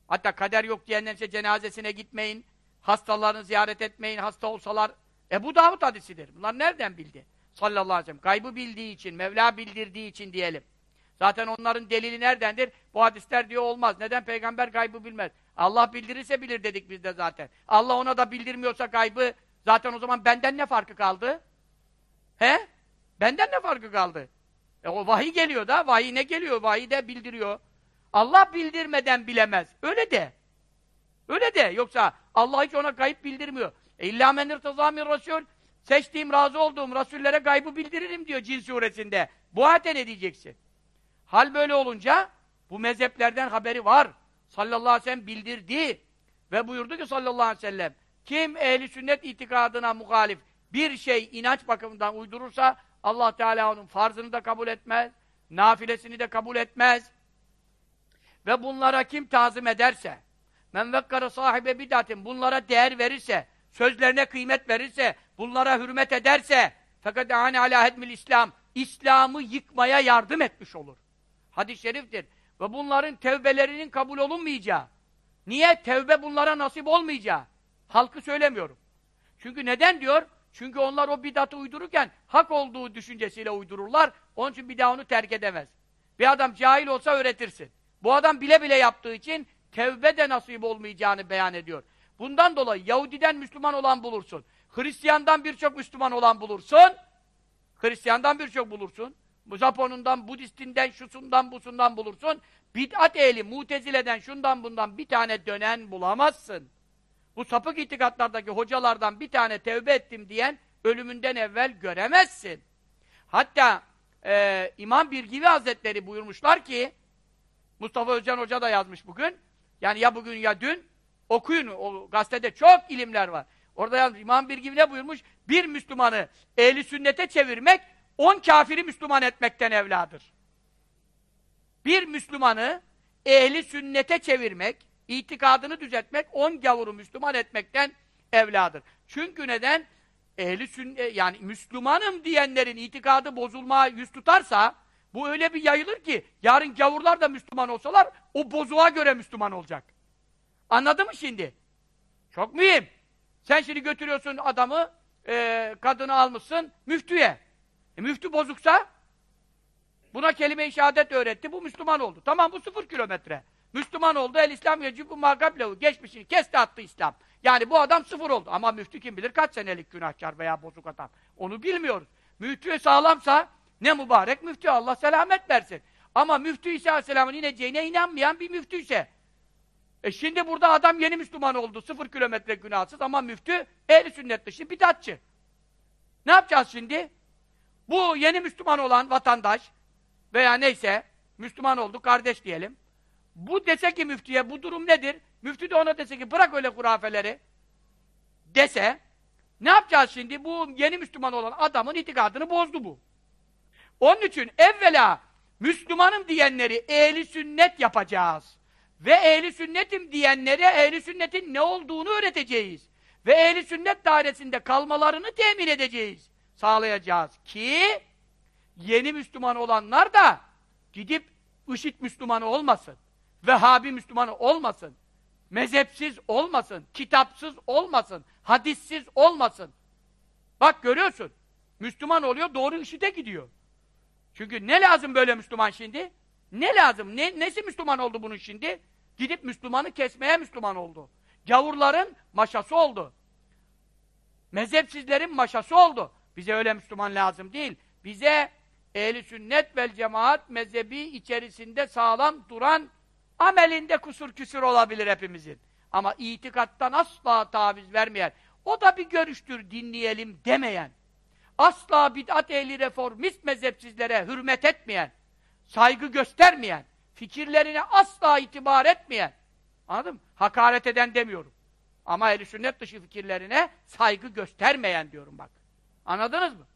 hatta kader yok diyenlerin işte cenazesine gitmeyin, hastalarını ziyaret etmeyin, hasta olsalar Ebu Davud hadisidir. Bunlar nereden bildi? Sallallahu aleyhi ve sellem. Gaybı bildiği için, Mevla bildirdiği için diyelim. Zaten onların delili neredendir? Bu hadisler diyor olmaz. Neden? Peygamber gaybı bilmez. Allah bildirirse bilir dedik biz de zaten. Allah ona da bildirmiyorsa gaybı zaten o zaman benden ne farkı kaldı? He? Benden ne farkı kaldı? E o vahiy geliyor da, vahiy ne geliyor? Vahiy de bildiriyor. Allah bildirmeden bilemez. Öyle de. Öyle de. Yoksa Allah hiç ona gayb bildirmiyor. İlla men irtazâmin rasûl seçtiğim, razı olduğum rasullere gaybı bildiririm diyor Cin suresinde. Bu ayete ne diyeceksin? Hal böyle olunca bu mezheplerden haberi var. Sallallahu aleyhi ve sellem bildirdi. Ve buyurdu ki sallallahu aleyhi ve sellem kim ehli sünnet itikadına muhalif bir şey inanç bakımından uydurursa Allah Teala onun farzını da kabul etmez, nafilesini de kabul etmez. Ve bunlara kim tazim ederse, men vekkara sahibe bidatin, bunlara değer verirse, sözlerine kıymet verirse, bunlara hürmet ederse, fakat ane ala hedmil İslam, İslam'ı yıkmaya yardım etmiş olur. Hadis-i şeriftir. Ve bunların tevbelerinin kabul olunmayacağı. Niye? Tevbe bunlara nasip olmayacağı. Halkı söylemiyorum. Çünkü neden diyor? Çünkü onlar o bidatı uydururken hak olduğu düşüncesiyle uydururlar. Onun için bir daha onu terk edemez. Bir adam cahil olsa öğretirsin. Bu adam bile bile yaptığı için tevbe de nasip olmayacağını beyan ediyor. Bundan dolayı Yahudiden Müslüman olan bulursun. Hristiyandan birçok Müslüman olan bulursun. Hristiyandan birçok bulursun. Japonundan, Budistinden, şusundan, busundan bulursun. Bid'at ehli, mutezileden, şundan bundan bir tane dönen bulamazsın. Bu sapık itikatlardaki hocalardan bir tane tevbe ettim diyen ölümünden evvel göremezsin. Hatta e, İmam Birgivi Hazretleri buyurmuşlar ki Mustafa Özcan Hoca da yazmış bugün. Yani ya bugün ya dün okuyun. O gazetede çok ilimler var. Orada yazmış. İmam Birgivi ne buyurmuş? Bir Müslümanı ehli sünnete çevirmek on kafiri Müslüman etmekten evladır. Bir Müslümanı ehli sünnete çevirmek, itikadını düzeltmek, on gavuru Müslüman etmekten evladır. Çünkü neden? Ehli sünnet, yani Müslümanım diyenlerin itikadı bozulmaya yüz tutarsa, bu öyle bir yayılır ki, yarın gavurlar da Müslüman olsalar, o bozuğa göre Müslüman olacak. Anladın mı şimdi? Çok mühim. Sen şimdi götürüyorsun adamı, e, kadını almışsın, müftüye. E, müftü bozuksa, buna kelime-i şehadet öğretti, bu Müslüman oldu. Tamam, bu sıfır kilometre. Müslüman oldu, el İslam yecibu magablehu. Geçmişini kesti attı İslam. Yani bu adam sıfır oldu. Ama müftü kim bilir kaç senelik günahkar veya bozuk adam. Onu bilmiyoruz. Müftü sağlamsa ne mübarek müftü Allah selamet versin. Ama müftü İsa Aleyhisselam'ın ineceğine inanmayan bir müftü ise. E şimdi burada adam yeni Müslüman oldu. Sıfır kilometre günahsız ama müftü ehli sünnet dışı bidatçı. Ne yapacağız şimdi? Bu yeni Müslüman olan vatandaş veya neyse Müslüman oldu kardeş diyelim. Bu dese ki müftüye bu durum nedir? Müftü de ona dese ki bırak öyle hurafeleri dese ne yapacağız şimdi? Bu yeni Müslüman olan adamın itikadını bozdu bu. Onun için evvela Müslümanım diyenleri ehli sünnet yapacağız. Ve ehli sünnetim diyenlere ehli sünnetin ne olduğunu öğreteceğiz. Ve ehli sünnet dairesinde kalmalarını temin edeceğiz. Sağlayacağız ki yeni Müslüman olanlar da gidip IŞİD Müslümanı olmasın. Vehhabi Müslümanı olmasın. Mezhepsiz olmasın. Kitapsız olmasın. Hadissiz olmasın. Bak görüyorsun. Müslüman oluyor, doğru IŞİD'e gidiyor. Çünkü ne lazım böyle Müslüman şimdi? Ne lazım? Ne, nesi Müslüman oldu bunun şimdi? Gidip Müslümanı kesmeye Müslüman oldu. Gavurların maşası oldu. Mezhepsizlerin maşası oldu. Bize öyle Müslüman lazım değil. Bize ehli sünnet vel cemaat mezhebi içerisinde sağlam duran amelinde kusur küsür olabilir hepimizin. Ama itikattan asla taviz vermeyen, o da bir görüştür dinleyelim demeyen, asla bid'at ehli reformist mezhepsizlere hürmet etmeyen, saygı göstermeyen, fikirlerine asla itibar etmeyen, anladın mı? Hakaret eden demiyorum. Ama ehl sünnet dışı fikirlerine saygı göstermeyen diyorum bak. Anladınız mı?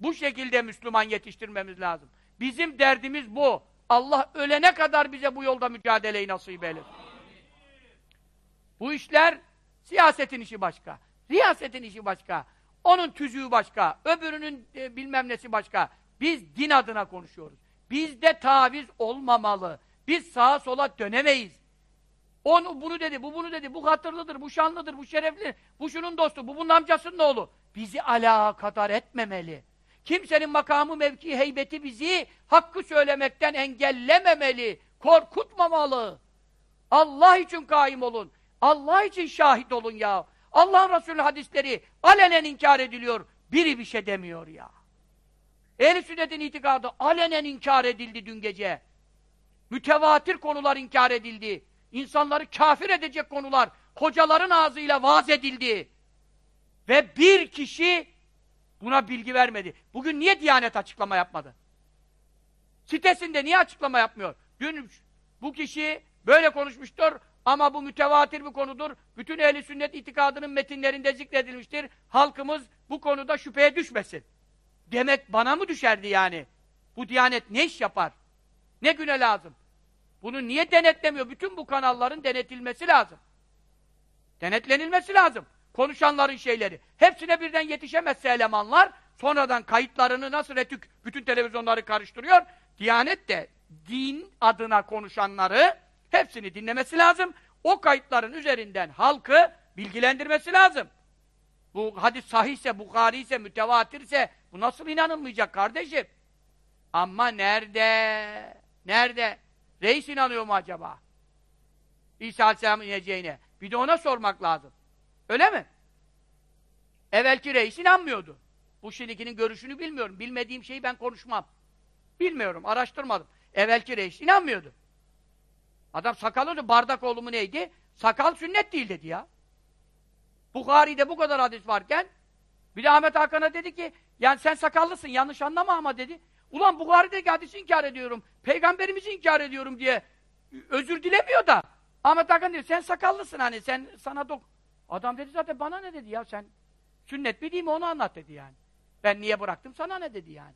Bu şekilde Müslüman yetiştirmemiz lazım. Bizim derdimiz bu. Allah ölene kadar bize bu yolda mücadeleyi nasip eylesin. Bu işler siyasetin işi başka. Riyasetin işi başka. Onun tüzüğü başka, öbürünün e, bilmem nesi başka. Biz din adına konuşuyoruz. Bizde taviz olmamalı. Biz sağa sola dönemeyiz. Onu bunu dedi, bu bunu dedi, bu hatırlıdır, bu şanlıdır, bu şereflidir, bu şunun dostu, bu bunun amcasının oğlu. Bizi alakadar etmemeli. Kimsenin makamı, mevki, heybeti bizi hakkı söylemekten engellememeli, korkutmamalı. Allah için kaim olun. Allah için şahit olun ya. Allah'ın Resulü hadisleri alenen inkar ediliyor. Biri bir şey demiyor ya. Ehl-i sünnetin itikadı alenen inkar edildi dün gece. Mütevatir konular inkar edildi. İnsanları kafir edecek konular hocaların ağzıyla vaaz edildi. Ve bir kişi buna bilgi vermedi. Bugün niye Diyanet açıklama yapmadı? Sitesinde niye açıklama yapmıyor? Dün bu kişi böyle konuşmuştur ama bu mütevatir bir konudur. Bütün ehli sünnet itikadının metinlerinde zikredilmiştir. Halkımız bu konuda şüpheye düşmesin. Demek bana mı düşerdi yani? Bu Diyanet ne iş yapar? Ne güne lazım? Bunu niye denetlemiyor? Bütün bu kanalların denetilmesi lazım. Denetlenilmesi lazım. Konuşanların şeyleri. Hepsine birden yetişemezse elemanlar, sonradan kayıtlarını nasıl retük bütün televizyonları karıştırıyor. Diyanet de din adına konuşanları hepsini dinlemesi lazım. O kayıtların üzerinden halkı bilgilendirmesi lazım. Bu hadis sahihse, Bukhari ise, mütevatirse bu nasıl inanılmayacak kardeşim? Ama nerede? Nerede? Reis inanıyor mu acaba? İsa Aleyhisselam'ın ineceğine. Bir de ona sormak lazım. Öyle mi? Evvelki reis inanmıyordu. Bu şimdikinin görüşünü bilmiyorum. Bilmediğim şeyi ben konuşmam. Bilmiyorum, araştırmadım. Evvelki reis inanmıyordu. Adam sakalı bardak oğlu mu neydi? Sakal sünnet değil dedi ya. Bukhari'de bu kadar hadis varken bir de Ahmet Hakan'a dedi ki yani sen sakallısın yanlış anlama ama dedi. Ulan Bukhari'deki hadisi inkar ediyorum. Peygamberimizi inkar ediyorum diye özür dilemiyor da. Ahmet Hakan diyor sen sakallısın hani sen sana dok. Adam dedi zaten bana ne dedi ya sen sünnet mi onu anlat dedi yani. Ben niye bıraktım sana ne dedi yani.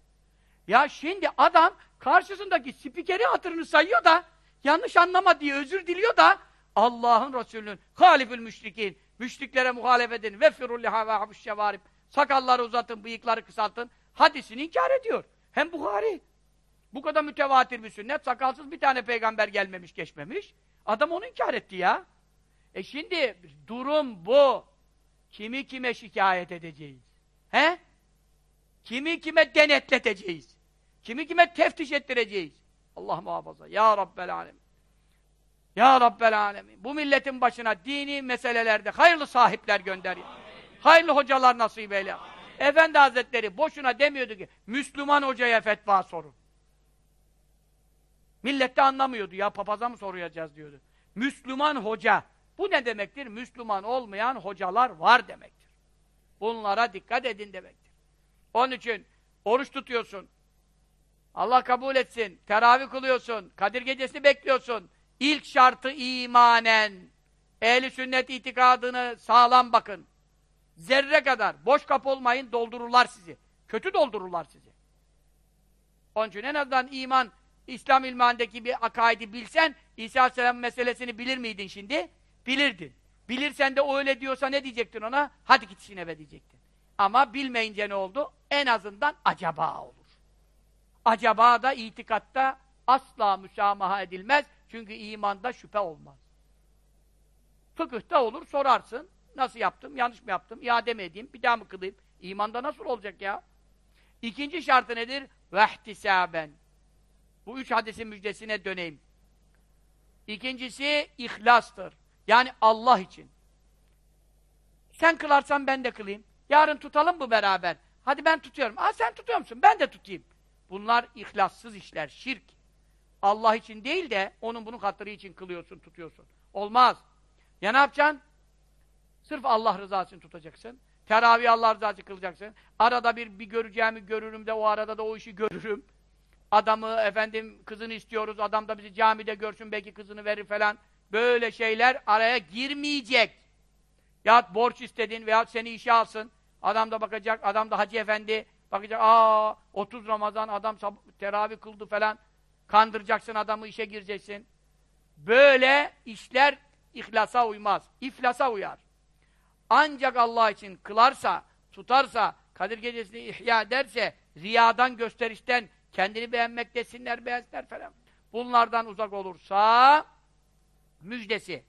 Ya şimdi adam karşısındaki spikeri hatırını sayıyor da yanlış anlama diye özür diliyor da Allah'ın Resulü'nün halifül müşrikin müşriklere muhalefet edin ve firul liha ve şevarib sakalları uzatın, bıyıkları kısaltın hadisini inkar ediyor. Hem Buhari bu kadar mütevatir bir sünnet, sakalsız bir tane peygamber gelmemiş, geçmemiş. Adam onu inkar etti ya. E şimdi durum bu. Kimi kime şikayet edeceğiz? He? Kimi kime denetleteceğiz? Kimi kime teftiş ettireceğiz? Allah muhafaza. Ya Rabbel Alemin. Ya Rabbel Alemin. Bu milletin başına dini meselelerde hayırlı sahipler gönder. Hayırlı hocalar nasip eyle. Efendi Hazretleri boşuna demiyordu ki Müslüman hocaya fetva sorun. Millet de anlamıyordu ya papaza mı soracağız diyordu. Müslüman hoca. Bu ne demektir? Müslüman olmayan hocalar var demektir. Bunlara dikkat edin demektir. Onun için oruç tutuyorsun. Allah kabul etsin. Teravih kılıyorsun. Kadir gecesini bekliyorsun. İlk şartı imanen. Ehli sünnet itikadını sağlam bakın. Zerre kadar. Boş kap olmayın, doldururlar sizi. Kötü doldururlar sizi. Onun için en azından iman, İslam ilmandaki bir akaidi bilsen, İsa Aleyhisselam meselesini bilir miydin şimdi? Bilirdin. Bilirsen de o öyle diyorsa ne diyecektin ona? Hadi git işine be diyecektin. Ama bilmeyince ne oldu? En azından acaba olur. Acaba da itikatta asla müsamaha edilmez. Çünkü imanda şüphe olmaz. Fıkıhta olur, sorarsın. Nasıl yaptım? Yanlış mı yaptım? İade mi edeyim? Bir daha mı kılayım? İmanda nasıl olacak ya? İkinci şartı nedir? Vehtisaben. Bu üç hadisin müjdesine döneyim. İkincisi ihlastır. Yani Allah için. Sen kılarsan ben de kılayım. Yarın tutalım mı beraber? Hadi ben tutuyorum. Aa sen tutuyor musun? Ben de tutayım. Bunlar ihlassız işler, şirk. Allah için değil de onun bunun hatırı için kılıyorsun, tutuyorsun. Olmaz. Ya ne yapacaksın? Sırf Allah rızası için tutacaksın. Teravih Allah rızası için kılacaksın. Arada bir, bir göreceğimi görürüm de o arada da o işi görürüm. Adamı efendim kızını istiyoruz. Adam da bizi camide görsün belki kızını verir falan. Böyle şeyler araya girmeyecek. Ya borç istedin veya seni işe alsın. Adam da bakacak. Adam da hacı efendi bakacak. Aa 30 Ramazan adam teravih kıldı falan. Kandıracaksın adamı işe gireceksin. Böyle işler ihlasa uymaz. İflasa uyar ancak Allah için kılarsa, tutarsa, Kadir Gecesi'ni ihya ederse, riyadan, gösterişten, kendini beğenmek desinler, beğensinler falan. Bunlardan uzak olursa, müjdesi.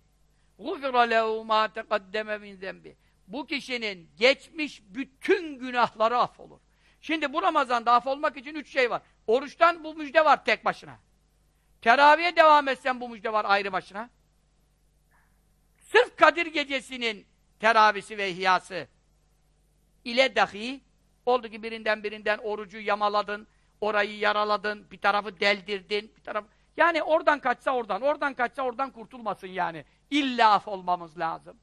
غُفِرَ لَهُ مَا تَقَدَّمَ مِنْ ذَنْبِ Bu kişinin geçmiş bütün günahları affolur. Şimdi bu Ramazan'da affolmak için üç şey var. Oruçtan bu müjde var tek başına. Teraviye devam etsen bu müjde var ayrı başına. Sırf Kadir Gecesi'nin teravisi ve ihyası ile dahi oldu ki birinden birinden orucu yamaladın, orayı yaraladın, bir tarafı deldirdin, bir tarafı... Yani oradan kaçsa oradan, oradan kaçsa oradan kurtulmasın yani. İlla af olmamız lazım.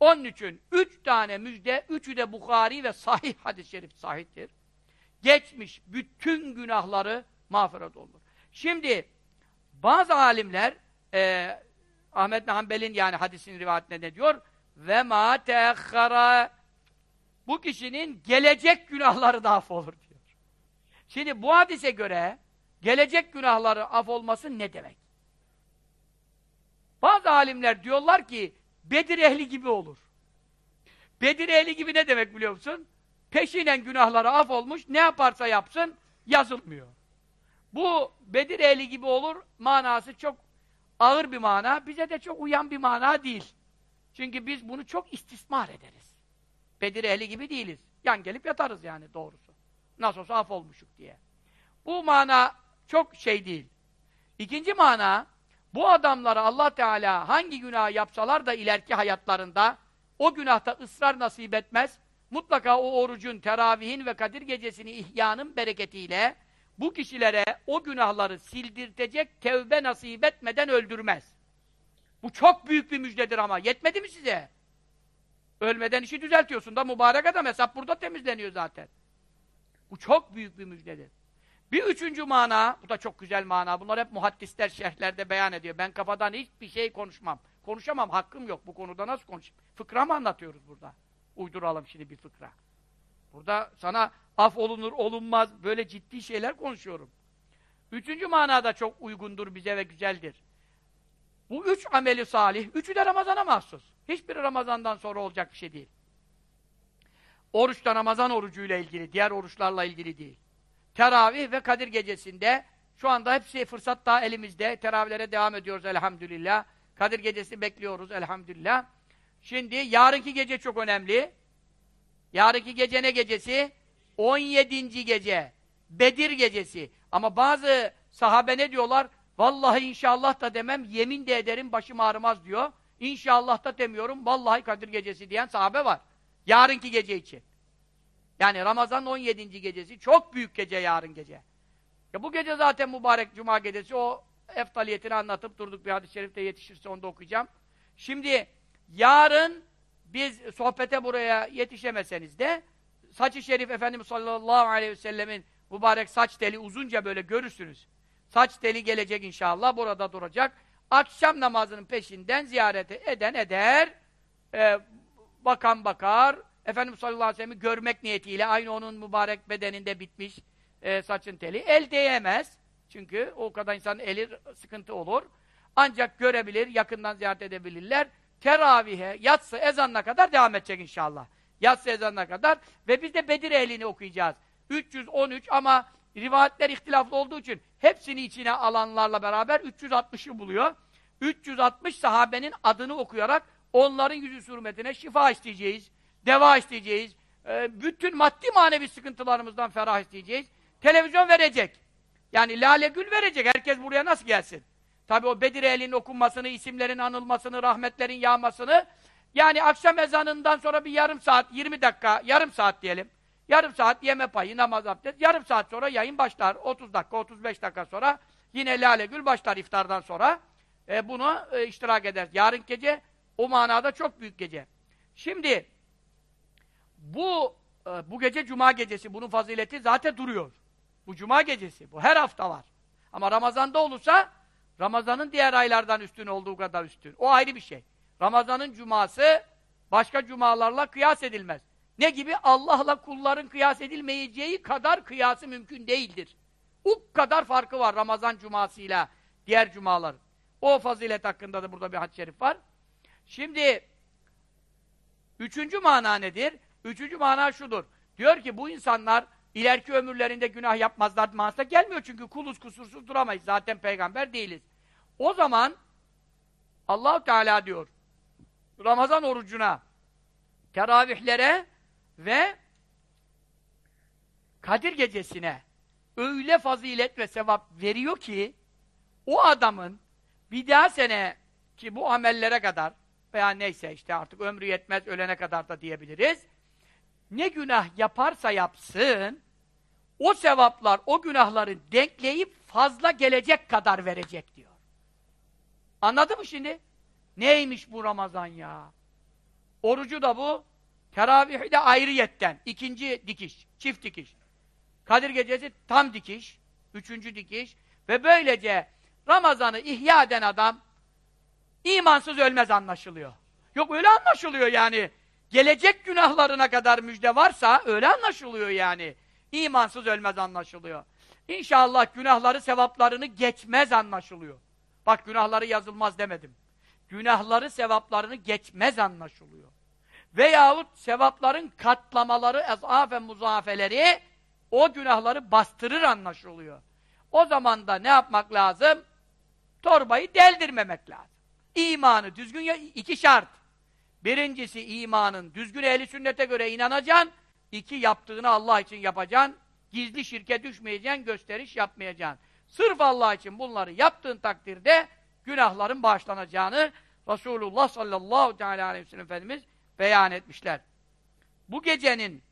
Onun için üç tane müjde, üçü de Bukhari ve sahih hadis-i şerif sahihtir. Geçmiş bütün günahları mağfiret olur. Şimdi bazı alimler e, Ahmet Hanbel'in yani hadisin rivayetinde ne diyor? Ve ma teakhara bu kişinin gelecek günahları da af olur diyor. Şimdi bu hadise göre gelecek günahları af olması ne demek? Bazı alimler diyorlar ki Bedir ehli gibi olur. Bedir ehli gibi ne demek biliyor musun? Peşinen günahları af olmuş, ne yaparsa yapsın yazılmıyor. Bu Bedir ehli gibi olur manası çok ağır bir mana, bize de çok uyan bir mana değil. Çünkü biz bunu çok istismar ederiz. Bedir ehli gibi değiliz. Yan gelip yatarız yani doğrusu. Nasıl olsa af olmuşuk diye. Bu mana çok şey değil. İkinci mana, bu adamlara Allah Teala hangi günah yapsalar da ileriki hayatlarında o günahta ısrar nasip etmez. Mutlaka o orucun, teravihin ve Kadir gecesini ihyanın bereketiyle bu kişilere o günahları sildirtecek tevbe nasip etmeden öldürmez. Bu çok büyük bir müjdedir ama. Yetmedi mi size? Ölmeden işi düzeltiyorsun da mübarek adam hesap burada temizleniyor zaten. Bu çok büyük bir müjdedir. Bir üçüncü mana, bu da çok güzel mana. Bunlar hep muhaddisler şerhlerde beyan ediyor. Ben kafadan hiçbir şey konuşmam. Konuşamam, hakkım yok. Bu konuda nasıl konuşayım? Fıkra mı anlatıyoruz burada? Uyduralım şimdi bir fıkra. Burada sana af olunur, olunmaz, böyle ciddi şeyler konuşuyorum. Üçüncü manada çok uygundur bize ve güzeldir. Bu üç ameli salih, üçü de Ramazan'a mahsus. Hiçbiri Ramazan'dan sonra olacak bir şey değil. Oruç da Ramazan orucuyla ilgili, diğer oruçlarla ilgili değil. Teravih ve Kadir gecesinde şu anda hepsi fırsat daha elimizde. Teravihlere devam ediyoruz elhamdülillah. Kadir gecesi bekliyoruz elhamdülillah. Şimdi yarınki gece çok önemli. Yarınki gece ne gecesi? 17. gece. Bedir gecesi. Ama bazı sahabe ne diyorlar? Vallahi inşallah da demem, yemin de ederim başım ağrımaz diyor. İnşallah da demiyorum, vallahi Kadir gecesi diyen sahabe var. Yarınki gece için. Yani Ramazan 17. gecesi, çok büyük gece yarın gece. Ya bu gece zaten mübarek cuma gecesi, o eftaliyetini anlatıp durduk bir hadis-i şerifte yetişirse onu da okuyacağım. Şimdi yarın biz sohbete buraya yetişemeseniz de saçı şerif Efendimiz sallallahu aleyhi ve sellemin mübarek saç teli uzunca böyle görürsünüz. Saç teli gelecek inşallah, burada duracak. Akşam namazının peşinden ziyareti eden eder, e, bakan bakar, Efendimiz sallallahu aleyhi ve sellem'i görmek niyetiyle aynı onun mübarek bedeninde bitmiş e, saçın teli. El değemez. Çünkü o kadar insanın eli sıkıntı olur. Ancak görebilir, yakından ziyaret edebilirler. Teravihe, yatsı, ezanına kadar devam edecek inşallah. Yatsı ezanına kadar. Ve biz de Bedir ehlini okuyacağız. 313 ama rivayetler ihtilaflı olduğu için hepsini içine alanlarla beraber 360'ı buluyor. 360 sahabenin adını okuyarak onların yüzü hürmetine şifa isteyeceğiz, deva isteyeceğiz, e, bütün maddi manevi sıkıntılarımızdan ferah isteyeceğiz. Televizyon verecek. Yani lale gül verecek. Herkes buraya nasıl gelsin? Tabi o Bedir elinin okunmasını, isimlerin anılmasını, rahmetlerin yağmasını yani akşam ezanından sonra bir yarım saat, 20 dakika, yarım saat diyelim. Yarım saat yeme payı, namaz abdest. Yarım saat sonra yayın başlar. 30 dakika, 35 dakika sonra yine Lale Gül başlar iftardan sonra. E, bunu e, iştirak eder. Yarın gece o manada çok büyük gece. Şimdi bu e, bu gece cuma gecesi bunun fazileti zaten duruyor. Bu cuma gecesi. Bu her hafta var. Ama Ramazan'da olursa Ramazan'ın diğer aylardan üstün olduğu kadar üstün. O ayrı bir şey. Ramazan'ın cuması başka cumalarla kıyas edilmez. Ne gibi? Allah'la kulların kıyas edilmeyeceği kadar kıyası mümkün değildir. O kadar farkı var Ramazan cumasıyla diğer cumalar. O fazilet hakkında da burada bir hadis-i şerif var. Şimdi üçüncü mana nedir? Üçüncü mana şudur. Diyor ki bu insanlar ileriki ömürlerinde günah yapmazlar manasına gelmiyor çünkü kuluz kusursuz duramayız. Zaten peygamber değiliz. O zaman Allahu Teala diyor Ramazan orucuna, teravihlere ve Kadir gecesine öyle fazilet ve sevap veriyor ki o adamın bir daha sene ki bu amellere kadar veya neyse işte artık ömrü yetmez ölene kadar da diyebiliriz. Ne günah yaparsa yapsın o sevaplar o günahları denkleyip fazla gelecek kadar verecek diyor. Anladın mı şimdi? Neymiş bu Ramazan ya? Orucu da bu, teravihi de ayrıyetten. ikinci dikiş, çift dikiş. Kadir gecesi tam dikiş, üçüncü dikiş. Ve böylece Ramazan'ı ihya eden adam imansız ölmez anlaşılıyor. Yok öyle anlaşılıyor yani. Gelecek günahlarına kadar müjde varsa öyle anlaşılıyor yani. İmansız ölmez anlaşılıyor. İnşallah günahları sevaplarını geçmez anlaşılıyor. Bak günahları yazılmaz demedim. Günahları sevaplarını geçmez anlaşılıyor. Veyahut sevapların katlamaları, ezaf muzafeleri o günahları bastırır anlaşılıyor. O zaman da ne yapmak lazım? Torbayı deldirmemek lazım. İmanı düzgün ya iki şart. Birincisi imanın düzgün ehli sünnete göre inanacaksın. İki yaptığını Allah için yapacaksın. Gizli şirke düşmeyeceksin, gösteriş yapmayacaksın. Sırf Allah için bunları yaptığın takdirde günahların bağışlanacağını Resulullah sallallahu aleyhi ve sellem Efendimiz beyan etmişler. Bu gecenin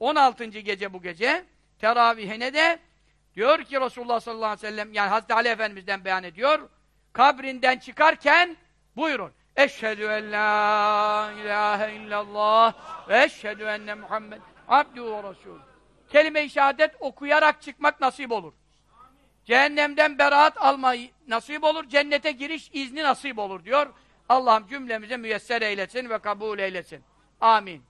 16. gece bu gece teravihine de diyor ki Resulullah sallallahu aleyhi ve sellem yani Hazreti Ali Efendimiz'den beyan ediyor kabrinden çıkarken buyurun Eşhedü en la ilahe illallah ve eşhedü enne Muhammed abdü ve resul. Kelime-i şehadet okuyarak çıkmak nasip olur. Cehennemden beraat almayı nasip olur, cennete giriş izni nasip olur diyor. Allah'ım cümlemize müyesser eylesin ve kabul eylesin. Amin.